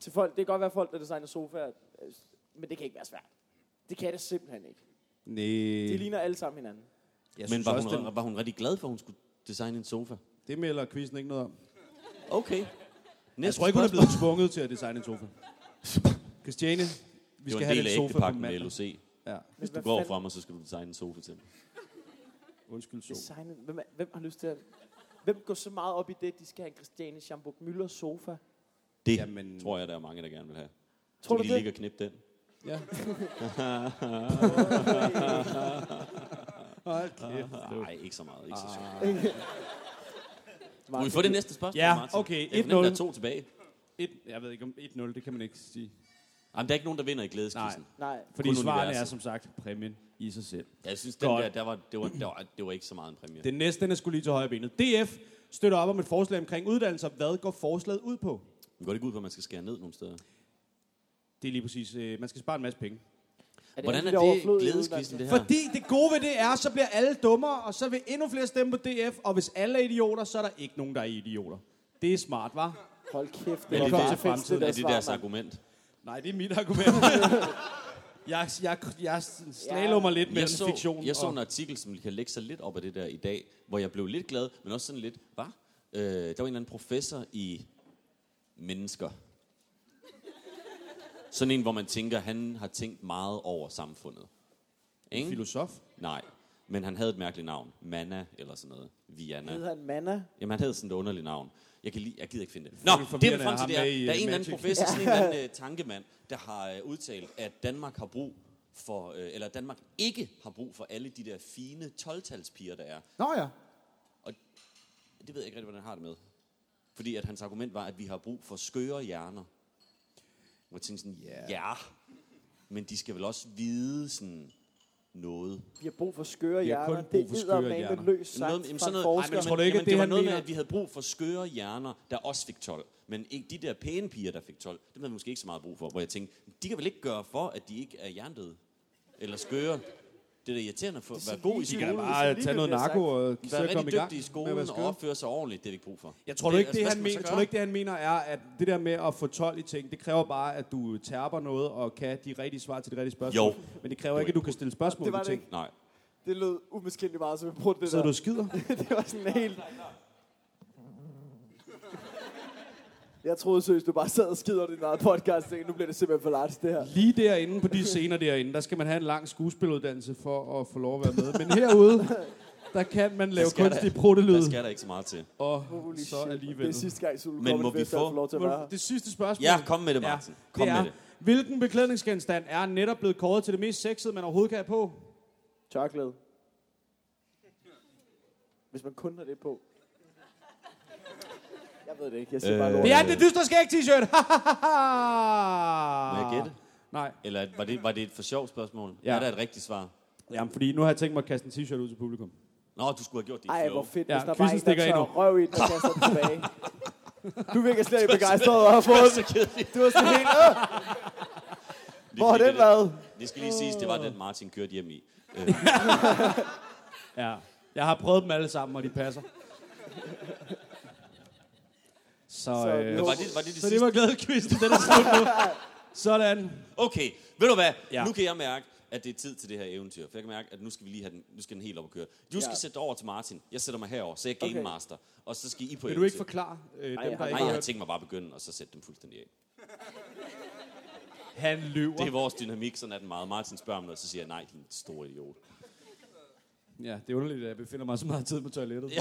til folk. Det kan godt være folk, der designer sofaer, øh, men det kan ikke være svært. Det kan det simpelthen ikke. Nej. De ligner alle sammen hinanden. Jeg Men var også, hun, den, var hun rigtig glad for, at hun skulle designe en sofa? det melder quizzen ikke noget om. Okay. Jeg Næste tror ikke, hun er blevet tvunget til at designe en sofa. Christiane, vi Det skal var en have del den af sofa på ægtepakken med mandag. LOC. Ja, Hvis du går fra mig, så skal du designe en sofa til mig. undskyld så. Designe, hvem, er, hvem har lyst til at... Hvem går så meget op i det, at de skal have en Christiane Schamburg Müller sofa? Det Jamen- tror jeg, der er mange, der gerne vil have. Tror du de det? ligge og knippe den. Ja. Hold kæft. Nej, ikke så meget. Ikke så Ah. sjovt. Må vi få det næste spørgsmål, Ja, Martin? okay, Jeg kan fornemme, 1-0. Der er to tilbage. Et, jeg ved ikke om 1-0, det kan man ikke sige. Jamen, der er ikke nogen, der vinder i glædeskidsen. Nej. Fordi Kun svarene universet. er som sagt præmien i sig selv. Jeg synes, den Godt. der, der var, det, var, der var, det var ikke så meget en præmie. Den næste, den er skulle lige til højre benet. DF støtter op om et forslag omkring uddannelser. Hvad går forslaget ud på? Den går det ikke ud på, at man skal skære ned nogle steder. Det er lige præcis, øh, man skal spare en masse penge. Er Hvordan alle er de det glædeskidsen, det her? Fordi det gode ved det er, så bliver alle dummere, og så vil endnu flere stemme på DF, og hvis alle er idioter, så er der ikke nogen, der er idioter. Det er smart, var? Hold kæft, det Velkommen var til bare fremtiden. fedt, Er det det der deres svar, mand. argument? Nej, det er mit argument. jeg, jeg, jeg slalommer lidt Jeg mellem så, fiktion jeg så og... en artikel, som kan lægge sig lidt op af det der i dag, hvor jeg blev lidt glad, men også sådan lidt, hvad? Øh, der var en eller anden professor i mennesker. Sådan en, hvor man tænker, han har tænkt meget over samfundet. Ikke? Filosof. Nej, men han havde et mærkeligt navn. Manna eller sådan noget. Vianna. Hedder han Manna? Jamen, han havde sådan et underligt navn. Jeg, kan lige, jeg gider ikke finde det. Nå, det er frem til det er, der er øh, en eller anden professor, sådan en eller anden uh, tankemand, der har uh, udtalt, at Danmark har brug for, uh, eller Danmark ikke har brug for alle de der fine 12-talspiger, der er. Nå ja. Det ved jeg ikke rigtig, hvordan han har det med. Fordi at hans argument var, at vi har brug for skøre hjerner. Og jeg tænkte sådan, Ja. ja, men de skal vel også vide sådan noget. Vi har brug for skøre Vi har kun hjerner. brug Det med hjerner. løs sagt Noget, jamen, fra sådan noget. Ej, men, Tror du ikke, jamen, det, det var han noget mener- med, at vi havde brug for skøre hjerner, der også fik 12. Men ikke de der pæne piger, der fik 12, dem havde vi måske ikke så meget brug for. Hvor jeg tænkte, de kan vel ikke gøre for, at de ikke er hjernedøde? Eller skøre? Det er da irriterende for at være god i De kan skolen. bare tage noget narko og så Være komme i rigtig gang dygtig i med at skolen være og opføre sig ordentligt, det har vi ikke brug for. Jeg tror du ikke, altså, det, han så mener, tror du ikke, det han mener er, at det der med at få 12 i ting, det kræver bare, at du tærper noget og kan de rigtige svar til de rigtige spørgsmål. Jo. Men det kræver ikke, at du kan stille spørgsmål Det til det ting. Nej. Det lød umiskendeligt meget, som jeg brugte det Sidder der. du og skider? det var sådan helt... Jeg troede seriøst, du bare sad og skider din eget podcast. Tænkte, nu bliver det simpelthen for large, det her. Lige derinde på de scener derinde, der skal man have en lang skuespiluddannelse for at få lov at være med. Men herude, der kan man lave skal kunstig Der pruttelyd. skal der ikke så meget til. Og Holy så shit. Det alligevel. er sidste gang, Sule Men må vi få- lov til at være her. Det sidste spørgsmål. Ja, kom med det, Martin. Kom det med er, det. Hvilken beklædningsgenstand er netop blevet kåret til det mest sexede, man overhovedet kan have på? Tørklæde. Hvis man kun har det på. Jeg ved det ikke. Jeg siger bare Øh, lort. Det er det dystre skæg t-shirt. Må jeg gætte? Nej. Eller var det, var det et for sjovt spørgsmål? Ja. Ja. Er der et rigtigt svar? Jamen, fordi nu har jeg tænkt mig at kaste en t-shirt ud til publikum. Nå, du skulle have gjort det Ej, hvor fedt, Ja, hvis der bare er en, der tør røv i den og kaster den tilbage. Du virker slet ikke begejstret over at have fået den. Du var sådan helt, øh, hvor har den været? Det skal lige siges, det var den Martin kørte hjem i. Øh, Ja. Jeg har prøvet dem alle sammen, og de passer. Så, Så øh, var det, var det det så det var glædekvisten, den er slut nu. Sådan. Okay, ved du hvad? Ja. Nu kan jeg mærke, at det er tid til det her eventyr. For jeg kan mærke, at nu skal vi lige have den, nu skal den helt op at køre. Du skal Ja. sætte dig over til Martin. Jeg sætter mig herover, så jeg er Okay. game master. Og så skal I på Vil du ikke forklare øh, dem, jeg der Nej, jeg har tænkt mig bare at begynde, og så sætte dem fuldstændig af. Han lyver. Det er vores dynamik, sådan er den meget. Martin spørger om noget, så siger jeg, nej, din store idiot. Ja, det er underligt, at jeg befinder mig så meget tid på toilettet. Ja.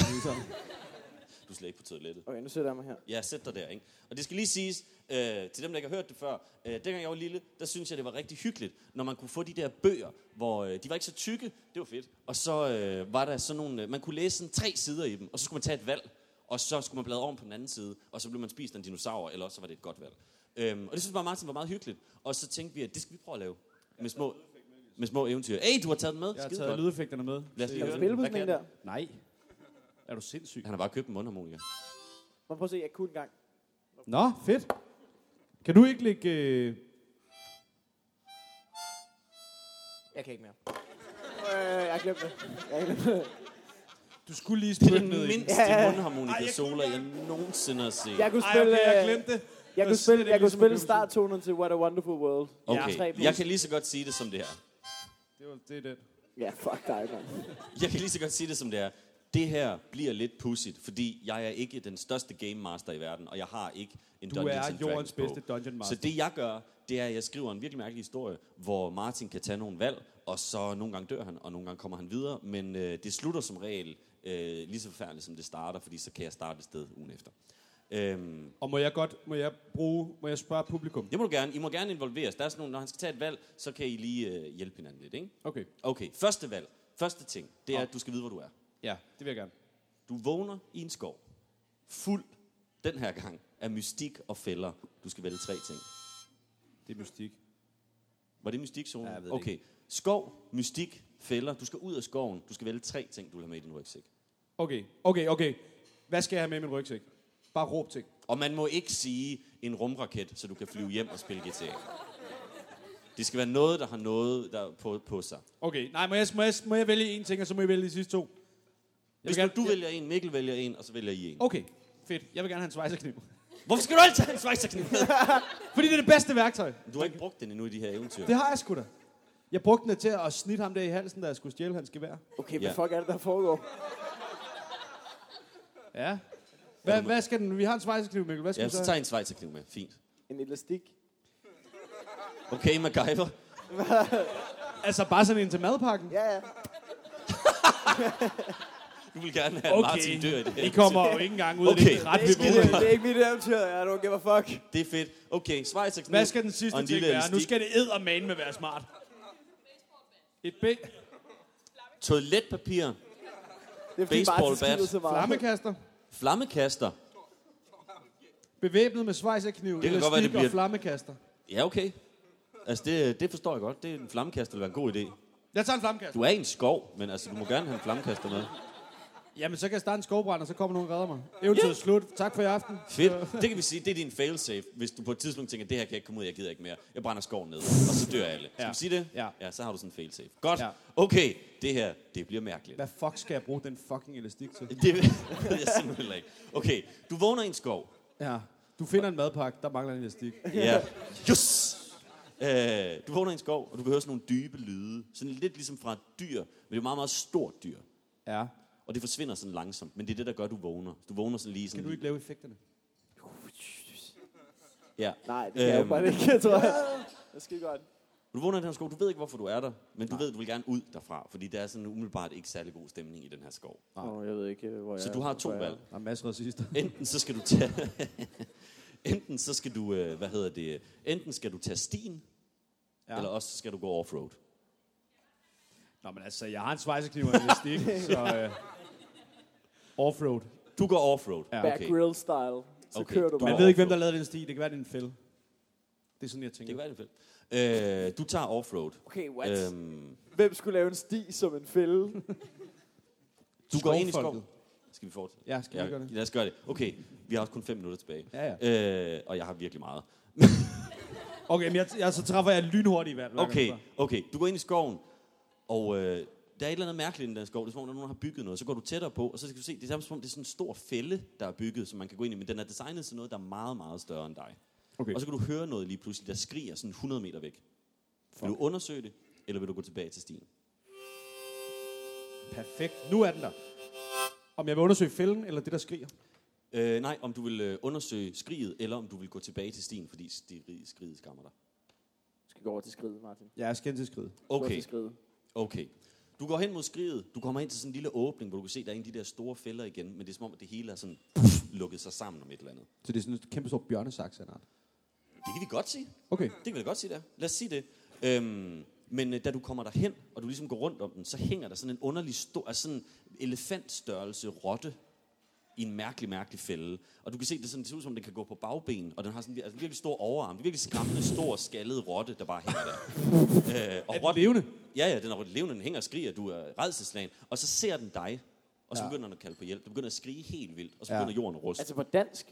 Du slet ikke på toilettet. Okay, nu sætter jeg mig her. Ja, sæt dig der, ikke? Og det skal lige siges, øh, til dem, der ikke har hørt det før, øh, dengang jeg var lille, der synes jeg, det var rigtig hyggeligt, når man kunne få de der bøger, hvor øh, de var ikke så tykke, det var fedt. Og så øh, var der sådan nogle, øh, man kunne læse sådan tre sider i dem, og så skulle man tage et valg, og så skulle man bladre om på den anden side, og så blev man spist af en dinosaur, eller også så var det et godt valg. Øhm, og det synes bare Martin var meget hyggeligt. Og så tænkte vi, at det skal vi prøve at lave med små, med små eventyr. Hey, du har taget den med. Jeg har Skide taget godt. lydeffekterne med. Lad os lige høre spille på Hvad kan der? Nej. Er du sindssyg? Han har bare købt en mundharmonika. Må prøve at se, jeg kunne en gang. Nå, fedt. Kan du ikke lægge... Øh... Jeg kan ikke mere. Øh, jeg har glemt det. Jeg har glemt det. Du skulle lige Det er spytte den ned i den. mindste Ja. mundharmonika sola, jeg nogensinde har set. Jeg kunne Ej, spille, okay, jeg øh, glemte det. jeg kunne spille, jeg kunne spille starttonen til What a Wonderful World. Okay, plus. jeg kan lige så godt sige det, som det er. Det, var, det er det. Ja, fuck dig, mand. Jeg kan lige så godt sige det, som det er. Det her bliver lidt pudsigt, fordi jeg er ikke den største game master i verden, og jeg har ikke en Du Dungeons er jordens bedste dungeon master. Så det jeg gør, det er, at jeg skriver en virkelig mærkelig historie, hvor Martin kan tage nogle valg, og så nogle gange dør han, og nogle gange kommer han videre, men øh, det slutter som regel øh, lige så forfærdeligt, som det starter, fordi så kan jeg starte et sted ugen efter. Øhm, Og må jeg godt, må jeg bruge, må jeg spørge publikum? det må du gerne. I må gerne involveres. Der er sådan nogle, når han skal tage et valg, så kan I lige øh, hjælpe hinanden lidt, ikke? Okay. Okay, første valg. Første ting, det er, Nå. at du skal vide, hvor du er. Ja, det vil jeg gerne. Du vågner i en skov. Fuld den her gang af mystik og fælder. Du skal vælge tre ting. Det er mystik. Var det mystikzone? Ja, jeg ved det okay. Skov, mystik, fælder. Du skal ud af skoven. Du skal vælge tre ting, du vil have med i din rygsæk. Okay, okay, okay. Hvad skal jeg have med i min rygsæk? Bare råb ting. Og man må ikke sige en rumraket, så du kan flyve hjem og spille GTA. Det skal være noget, der har noget der på, på sig. Okay, nej, må jeg, må, jeg, må jeg vælge en ting, og så må jeg vælge de sidste to? Hvis gerne- du vælger en, Mikkel vælger en, og så vælger I en. Okay, fedt. Jeg vil gerne have en svejserkniv. Hvorfor skal du altid have en svejserkniv? Fordi det er det bedste værktøj. Du har ikke brugt den endnu i de her eventyr. Det har jeg sgu da. Jeg brugte den til at snitte ham der i halsen, da jeg skulle stjæle hans gevær. Okay, hvad Ja. fuck er det, der foregår? Ja. Hvad, hvad skal den? Vi har en svejserkniv, Mikkel. Hvad skal Ja, vi så så tag en svejserkniv med. Fint. En elastik. Okay, MacGyver. Altså bare sådan en til madpakken? Ja, ja. Du vil gerne have, at Martin dør i det her. I kommer jo ikke engang ud af Okay. det krat, Det er, det er ikke mit eventyr. Jeg don't give a fuck. Det er fedt. Okay, svejserkniv. Hvad skal den sidste ting være? Nu skal det eddermane med være smart. Et B. Toiletpapir, Det er fordi Baseball Martin skider bat. så meget. Flammekaster. flammekaster. Bevæbnet med svejserkniv, kan godt være, bliver- og flammekaster. Ja, okay. Altså, det, det forstår jeg godt. Det er en flammekaster, vil være en god idé. Jeg tager en flammekaster. Du er i en skov, men altså, du må gerne have en flammekaster med. Jamen, så kan jeg starte en skovbrand, og så kommer nogen og redder mig. Eventyret er slut. Tak for i aften. Fedt. Det kan vi sige, det er din fail-safe, hvis du på et tidspunkt tænker, det her kan jeg ikke komme ud, jeg gider ikke mere. Jeg brænder skoven ned, og så dør alle. Skal Ja. vi sige det? Ja. Ja, så har du sådan en fail-safe. Godt. Ja. Okay, det her, det bliver mærkeligt. Hvad fuck skal jeg bruge den fucking elastik til? Det ved jeg simpelthen ikke. Okay, du vågner i en skov. Ja. Du finder en madpakke, der mangler en elastik. Ja. Just. Øh, du vågner i en skov, og du kan høre sådan nogle dybe lyde. Sådan lidt ligesom fra et dyr, men det er et meget, meget stort dyr. Ja. Og det forsvinder sådan langsomt, men det er det, der gør, at du vågner. Du vågner sådan lige sådan... Kan du ikke lave effekterne? Ja. Nej, det kan jeg jo Øhm. bare ikke, tror jeg. Det skal godt. Du vågner i den her skov, du ved ikke, hvorfor du er der, men du ved, du vil gerne ud derfra, fordi der er sådan umiddelbart ikke særlig god stemning i den her skov. Åh, jeg ved ikke, hvor jeg Så du har to jeg valg. Der er masser af racister. Enten så skal du tage... Enten så skal du, øh, hvad hedder det, enten skal du tage stien, ja. Ja. eller også skal du gå offroad. Nå, men altså, jeg har en svejsekniv og en elastik, så... Øh, offroad. Du går offroad. Ja. Okay. Grill style. Så Okay. kører du bare. jeg ved ikke, hvem der lavede den sti. Det kan være, det er en fælde. Det er sådan, jeg Det tænker. kan være det fedt. Øh, du tager offroad. Okay, what? Øhm, Hvem skulle lave en sti som en fælde? du går ind i skoven. Skal vi fortsætte? Ja, skal vi gøre det? Lad os gøre det. Okay, vi har også kun fem minutter tilbage. Ja, Øh, og jeg har virkelig meget. Okay, men jeg, jeg, så træffer jeg lynhurtigt i hvert Okay, okay. Du går ind i skoven, og øh, der er et eller andet mærkeligt i den der skov. Det er som om, der er nogen, der har bygget noget. Så går du tættere på, og så skal du se, det er samme som om, det er sådan en stor fælde, der er bygget, som man kan gå ind i. Men den er designet til noget, der er meget, meget større end dig. Okay. Og så kan du høre noget lige pludselig, der skriger sådan 100 meter væk. Vil du undersøge det, eller vil du gå tilbage til stien? Perfekt. Nu er den der. Om jeg vil undersøge fælden, eller det, der skriger. Øh, nej, om du vil øh, undersøge skriget, eller om du vil gå tilbage til stien, fordi skriget, skriget skammer dig. skal gå over til skridet, Martin. Ja, jeg skal ind til skridt. Gå Okay, til skridet. okay. Du går hen mod skriget, du kommer ind til sådan en lille åbning, hvor du kan se, der er en af de der store fælder igen, men det er som om, at det hele er sådan puff, lukket sig sammen om et eller andet. Så det er sådan en kæmpe stor bjørnesaks af en art. Det kan vi godt sige. Okay. Det kan vi da godt sige der. Lad os sige det. Øhm, men øh, da du kommer derhen, og du ligesom går rundt om den, så hænger der sådan en underlig stor, altså sådan en elefantstørrelse rotte i en mærkelig, mærkelig fælde. Og du kan se, det, sådan, det ser ud som, den kan gå på bagben, og den har sådan altså, en virkelig stor overarm. Det er virkelig skræmmende, stor, skaldet rotte, der bare hænger der. øh, og Er den rotten- levende? Ja, ja, den er levende, den hænger og skriger, du er redselslagen. Og så ser den dig, og så Ja. begynder den at kalde på hjælp. Den begynder at skrige helt vildt, og så Ja. begynder jorden at ruste. Altså på dansk.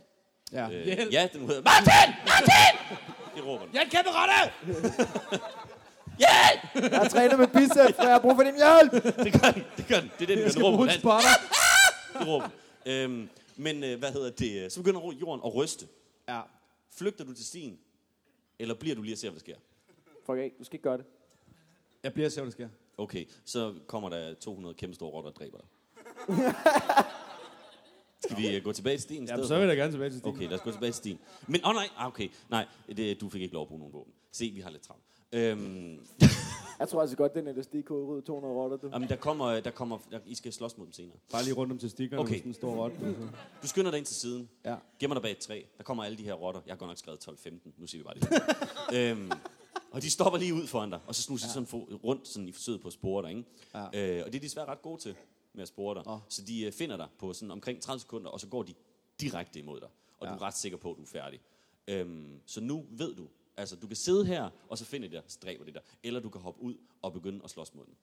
Ja. Øh, Hjælp! ja, den hedder, Martin! Martin! Det råber den. Jeg er en kæmpe rotte! Hjælp! Jeg har trænet med biceps, for jeg har brug for din hjælp. Det gør den, det gør den. Det er den råber. Den, spotter. det råber. Øhm, men øh, hvad hedder det? Så begynder jorden at ryste. Ja. Flygter du til stien? Eller bliver du lige at se, hvad der sker? Fuck af, du skal ikke gøre det. Jeg bliver se, hvad der sker. Okay, så kommer der 200 kæmpe store rotter og dræber dig. Skal vi øh, gå tilbage til stien i Jamen, stedet så for? vil jeg da gerne tilbage til Stine. Okay, lad os gå tilbage til stien. Men, åh oh, nej, ah, okay, nej, det, du fik ikke lov at bruge nogen våben. Se, vi har lidt travlt. Øhm, Jeg tror altså godt, den LSD-kode rydde 200 rotter, du. jamen, der kommer, der kommer, der, I skal slås mod dem senere. Bare lige rundt om testiklerne Okay. med sådan en stor rotte. Du skynder dig ind til siden. Ja. Gemmer dig bag et træ. Der kommer alle de her rotter. Jeg har godt nok skrevet 12-15. Nu siger vi bare det. øhm, og de stopper lige ud foran dig. Og så snuser de sådan få- rundt sådan i forsøget på at spore dig. Ikke? Ja. Øh, og det er de desværre ret gode til med at spore dig. Åh. Så de øh, finder dig på sådan omkring 30 sekunder, og så går de direkte imod dig. Og Ja. du er ret sikker på, at du er færdig. Øhm, så nu ved du, altså du kan sidde her, og så finder de dig, så dræber de dig. Eller du kan hoppe ud og begynde at slås mod dem.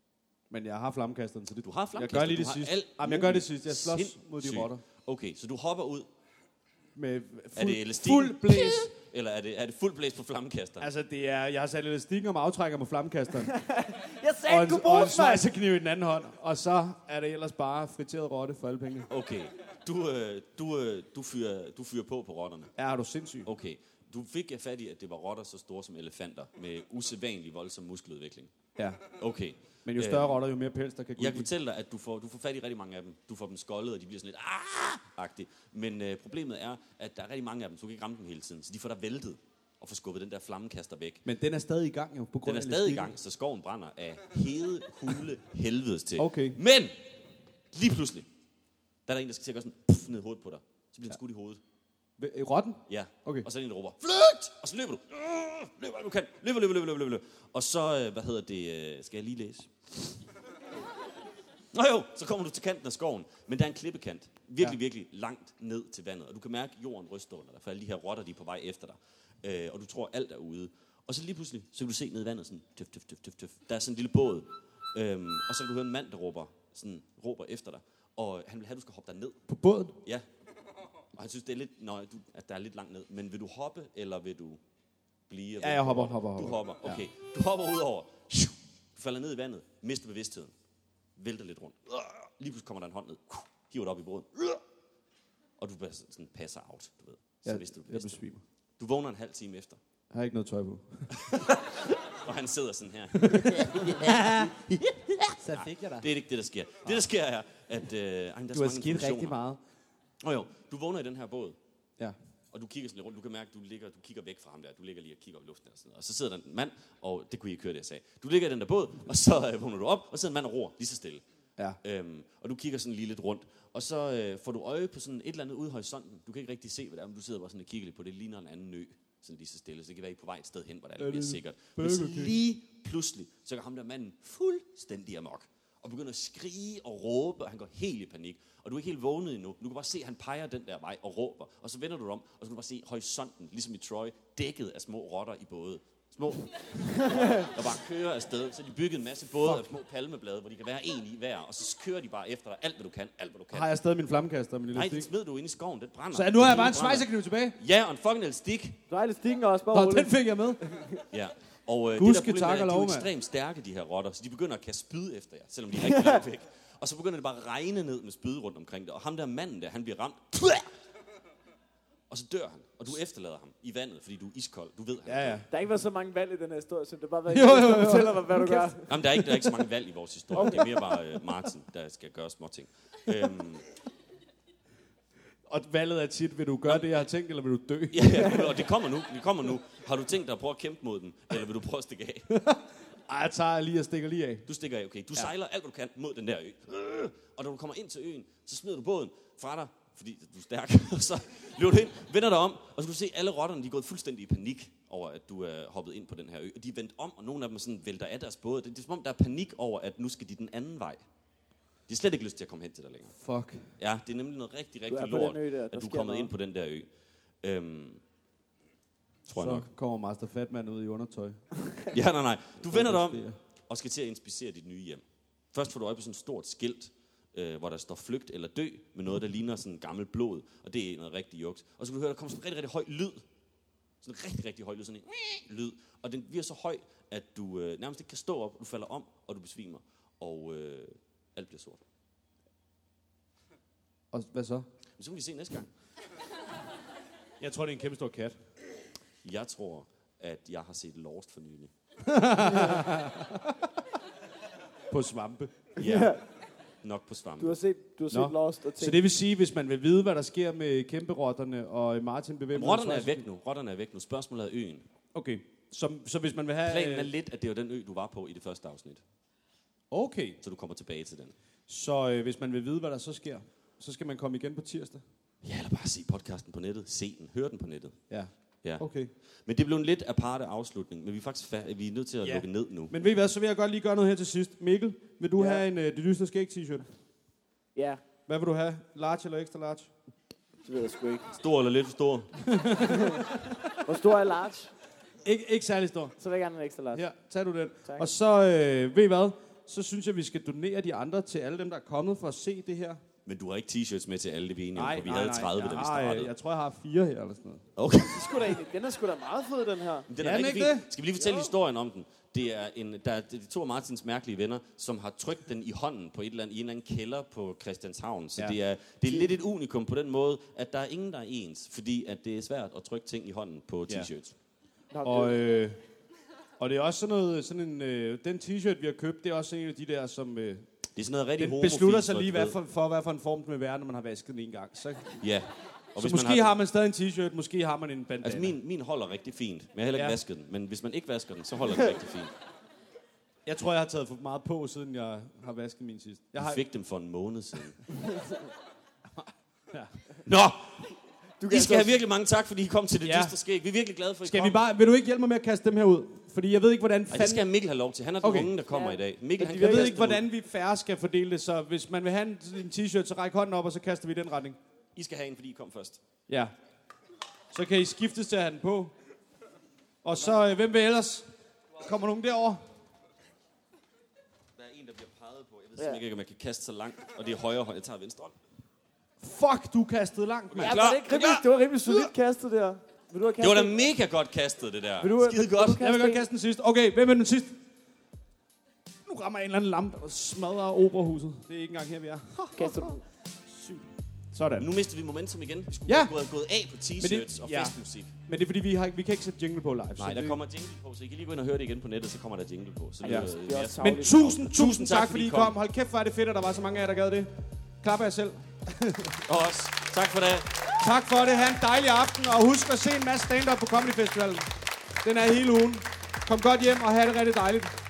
Men jeg har flammekasteren, så det... Du har Jeg flammekaster, gør lige det sidste. Jamen, jeg gør det sidste. Jeg slås mod de rotter. Okay, så du hopper ud. Med Er fuld, det elastik? fuld blæs. Eller er det, er det fuld blæs på flammekaster? Altså, det er, jeg har sat elastikken om aftrækker med flammekasteren. Jeg sagde, og, en, og en den, svejsekniv i den anden hånd. Og så er det ellers bare friteret rotte for alle penge. Okay, du, øh, du, øh, du, fyrer, du fyrer på på rotterne. Ja, er du sindssyg? Okay, du fik fat i, at det var rotter så store som elefanter, med usædvanlig voldsom muskeludvikling. Ja. Okay. Men jo større rotter, jo mere pels, der kan gå Jeg kan fortælle dig, at du får, du får fat i rigtig mange af dem. Du får dem skoldet, og de bliver sådan lidt ah-agtige. Men øh, problemet er, at der er rigtig mange af dem, så du kan ikke ramme dem hele tiden. Så de får dig væltet og får skubbet den der flammekaster væk. Men den er stadig i gang jo, på grund Den er stadig i gang, så skoven brænder af hede, hule, helvedes til. Okay. Men, lige pludselig, der er der en, der skal til at gøre sådan puff, ned i hovedet på dig. Så bliver den skudt i hovedet. I Rotten? Ja. Okay. Og så er der en, råber, flygt! Og så løber du. Øh, Løb, hvad du kan. Løber, løber, løber, løber, løber. Og så, øh, hvad hedder det, øh, skal jeg lige læse? Nå jo, så kommer du til kanten af skoven, men der er en klippekant. Virkelig, Ja. ja. virkelig langt ned til vandet. Og du kan mærke, at jorden ryster under dig, for alle de her rotter, de er på vej efter dig. Øh, og du tror, alt er ude. Og så lige pludselig, så kan du se ned i vandet sådan, tøf, tøf, tøf, tøf, tøf. Der er sådan en lille båd. Øhm, og så kan du høre en mand, der råber, sådan, råber efter dig. Og han vil have, at du skal hoppe der ned. På båden? Ja. Og han synes, det er lidt, nøj, du, at der er lidt langt ned. Men vil du hoppe, eller vil du blive? Ja, jeg hopper, rotter? hopper, Du hopper. hopper, Ja. okay. Du hopper ud over. Falder ned i vandet, mister bevidstheden. Vælter lidt rundt. Lige pludselig kommer der en hånd ned. Hiver dig op i båden. Og du sådan passer out, du ved. Så Jeg, mister du jeg besvimer. Du vågner en halv time efter. Jeg har ikke noget tøj på. Og han sidder sådan her. Så fik jeg dig. Det er ikke det, der sker. Det, der sker, er, at... Øh, ej, der er Du har skidt rigtig informationer. Meget. Nå jo, du vågner i den her båd. Ja. Og du kigger sådan lidt rundt, du kan mærke, at du, ligger, du kigger væk fra ham der, du ligger lige og kigger op i luften og sådan noget. Og så sidder der en mand, og det kunne I ikke høre det, jeg sagde. Du ligger i den der båd, og så øh, vågner du op, og så sidder en mand og roer lige så stille. Ja. Øhm, og du kigger sådan lige lidt rundt, og så øh, får du øje på sådan et eller andet ude i horisonten. Du kan ikke rigtig se, hvad det er, men du sidder bare sådan og kigger lidt på det. Det ligner en anden ø, sådan lige så stille. Så det kan være, I er på vej et sted hen, hvor det er lidt Er mere sikkert. Men så lige pludselig, så går ham der manden fuldstændig amok. Og begynder at skrige og råbe, og han går helt i panik. Og du er ikke helt vågnet endnu. Du kan bare se, at han peger den der vej og råber. Og så vender du dig om, og så kan du bare se horisonten, ligesom i Troy, dækket af små rotter i både. Små, der bare kører afsted. Så de bygget en masse både af små palmeblade, hvor de kan være en i hver. Og så kører de bare efter dig alt, hvad du kan. Alt, hvad du kan. Har jeg stadig min flammekaster med Nej, elastik? det smed du ind i skoven. Den brænder. Så nu har jeg Den bare en brænder. svejsekniv tilbage. Ja, og en fucking elastik. Du har elastikken også, bare Nå, roligt. den fik jeg med. Ja. Og øh, Gudske det der problem tak er, at de er ekstremt stærke, de her rotter, så de begynder at kaste spyd efter jer, selvom de er rigtig langt væk. Og så begynder det bare at regne ned med spyd rundt omkring det. Og ham der manden der, han bliver ramt. Og så dør han. Og du efterlader ham i vandet, fordi du er iskold. Du ved, han Ja, er ja. Der har ikke været så mange valg i den her historie, så det bare været Jo, jo, jo. fortæller dig, hvad du gør. Jamen, der er, ikke, der er ikke så mange valg i vores historie. Det er mere bare øh, Martin, der skal gøre små ting. Øhm, Og valget er tit, vil du gøre det, jeg har tænkt, eller vil du dø? ja, og det kommer nu. Det kommer nu. Har du tænkt dig at prøve at kæmpe mod dem, eller vil du prøve at stikke af? Ej, jeg tager lige og stikker lige af. Du stikker af, okay. Du ja. sejler alt, hvad du kan mod den der ø. Øh, Og når du kommer ind til øen, så smider du båden fra dig, fordi du er stærk, og så løber du ind, vender dig om, og så kan du se, alle rotterne de er gået fuldstændig i panik over, at du er hoppet ind på den her ø. Og de er vendt om, og nogle af dem sådan vælter af deres både. Det, det er som om, der er panik over, at nu skal de den anden vej. De har slet ikke lyst til at komme hen til dig længere. Fuck. Ja, det er nemlig noget rigtig, er rigtig på lort, den ø der, der at du er sker kommet noget. ind på den der ø. Øhm, tror jeg Så nok. kommer Master Fatman ud i undertøj. Ja, nej, nej. Du vender dig om og skal til at inspicere dit nye hjem. Først får du øje på sådan et stort skilt, øh, hvor der står flygt eller dø, med noget, der ligner sådan gammel blod, og det er noget rigtig juks. Og så kan du høre, der kommer sådan en rigtig, rigtig høj lyd. Sådan en rigtig, rigtig høj lyd, sådan en lyd. Og den bliver så høj, at du øh, nærmest ikke kan stå op, du falder om, og du besvimer. Og øh, alt bliver sort. Og hvad så? Men så kan vi se næste gang. Jeg tror, det er en kæmpe stor kat. Jeg tror, at jeg har set Lost for nylig. På svampe. Ja, nok på Du svampe. har set, du har set Nå. Lost og Så tænkt, det vil sige, hvis man vil vide, hvad der sker med kæmperotterne og Martin bevæger Rotterne er væk nu. Rotterne er væk nu. Spørgsmålet er øen. Okay. Så, så hvis man vil have... Planen er øh, lidt, at det var den ø, du var på i det første afsnit. Okay. Så du kommer tilbage til den. Så øh, hvis man vil vide, hvad der så sker, så skal man komme igen på tirsdag. Ja, eller bare se podcasten på nettet. Se den. Hør den på nettet. Ja. Ja. Okay. Men det blev en lidt aparte afslutning, men vi er faktisk fa- vi er nødt til at Ja. lukke ned nu. Men ved I hvad, så vil jeg godt lige gøre noget her til sidst. Mikkel, vil du Ja. have en uh, Det Lysende Skæg t-shirt? ja, Hvad vil du have? Large eller extra large? det ved jeg sgu ikke. Stor eller lidt for stor? Hvor stor er large? Ik- ikke særlig stor. Så vil jeg gerne en ekstra large. Her, tag du den. Tak. Og så, øh, ved I hvad? Så synes jeg, vi skal donere de andre til alle dem, der er kommet for at se det her. Men du har ikke t-shirts med til alle det vi enige for vi nej, havde nej. 30, jeg da vi øh, startede. Jeg tror, jeg har fire her eller sådan noget. Okay. Det er sgu da Den er sgu da meget fed, den her. Den er Ja, er ikke fin. Skal vi lige fortælle historien om den? Det er, en, der er de to af Martins mærkelige venner, som har trykt den i hånden på et eller andet, i en eller anden kælder på Christianshavn. Så Ja. ja. det, er, det er lidt et unikum på den måde, at der er ingen, der er ens. Fordi at det er svært at trykke ting i hånden på Ja. t-shirts. Nå, Og, det- øh, og det er også sådan noget, sådan en, øh, den t-shirt, vi har købt, det er også en af de der, som øh, Det er sådan noget rigtig den homofilt beslutter sig lige, hvad for, for, hvad for en form den vil være, når man har vasket den en gang. Så, Ja. Og så hvis måske man har, har man stadig en t-shirt, måske har man en bandana. Altså min, min holder rigtig fint, men jeg har heller ikke Ja. ja. vasket den. Men hvis man ikke vasker den, så holder den rigtig fint. Jeg tror, jeg har taget for meget på, siden jeg har vasket min sidst. Jeg Jeg har, fik dem for en måned siden. Ja. Nå, du I skal have virkelig mange tak, fordi I kom til det Ja. ja. dystre skæg. Vi er virkelig glade for, at I skal kom. vi bare, vil du ikke hjælpe mig med at kaste dem her ud? Fordi jeg ved ikke, hvordan Ej, det fanden... skal Mikkel have lov til. Han er den Okay. unge, der kommer Ja. i dag. Mikkel, han Jeg ved ikke, hvordan vi færre skal fordele det, så hvis man vil have en, en t-shirt, så ræk hånden op, og så kaster vi i den retning. I skal have en, fordi I kom først. Ja. Så kan I skiftes til at have den på. Og så, øh, hvem vil ellers? Kommer nogen derover? Der er en, der bliver peget på. Jeg ved simpelthen ikke, om jeg kan kaste så langt. Og det er højre hånd. Jeg tager venstre hånd. Fuck, du kastede langt, mand. Ja, det, ikke rimelig, det var rimelig solidt kastet der. Vil du have Det var da mega godt kastet, det der. Vil du- Skide vil du godt. Jeg vil godt kaste den sidste. Okay, hvem er den sidste? Nu rammer jeg en eller anden lampe og smadrer operahuset. Det er ikke engang her, vi er. Kaster du? Sådan. Nu mister vi momentum igen. Vi skulle Ja. have gået af på t-shirts det- og ja. festmusik. Men det er fordi, vi, har, vi kan ikke sætte jingle på live. Nej, der det, kommer jingle på, så I kan lige gå ind og høre det igen på nettet, så kommer der jingle på. Så det Ja. er, Det er ja. Men tusind, tusind tak, fordi I kom. Hold kæft, hvor er det fedt, at der var så mange af jer, der gad det. Klap af jer selv. Og også, tak for det. Tak for det. Ha' en dejlig aften. Og husk at se en masse stand-up på Comedy Festivalen. Den er hele ugen. Kom godt hjem og have det rigtig dejligt.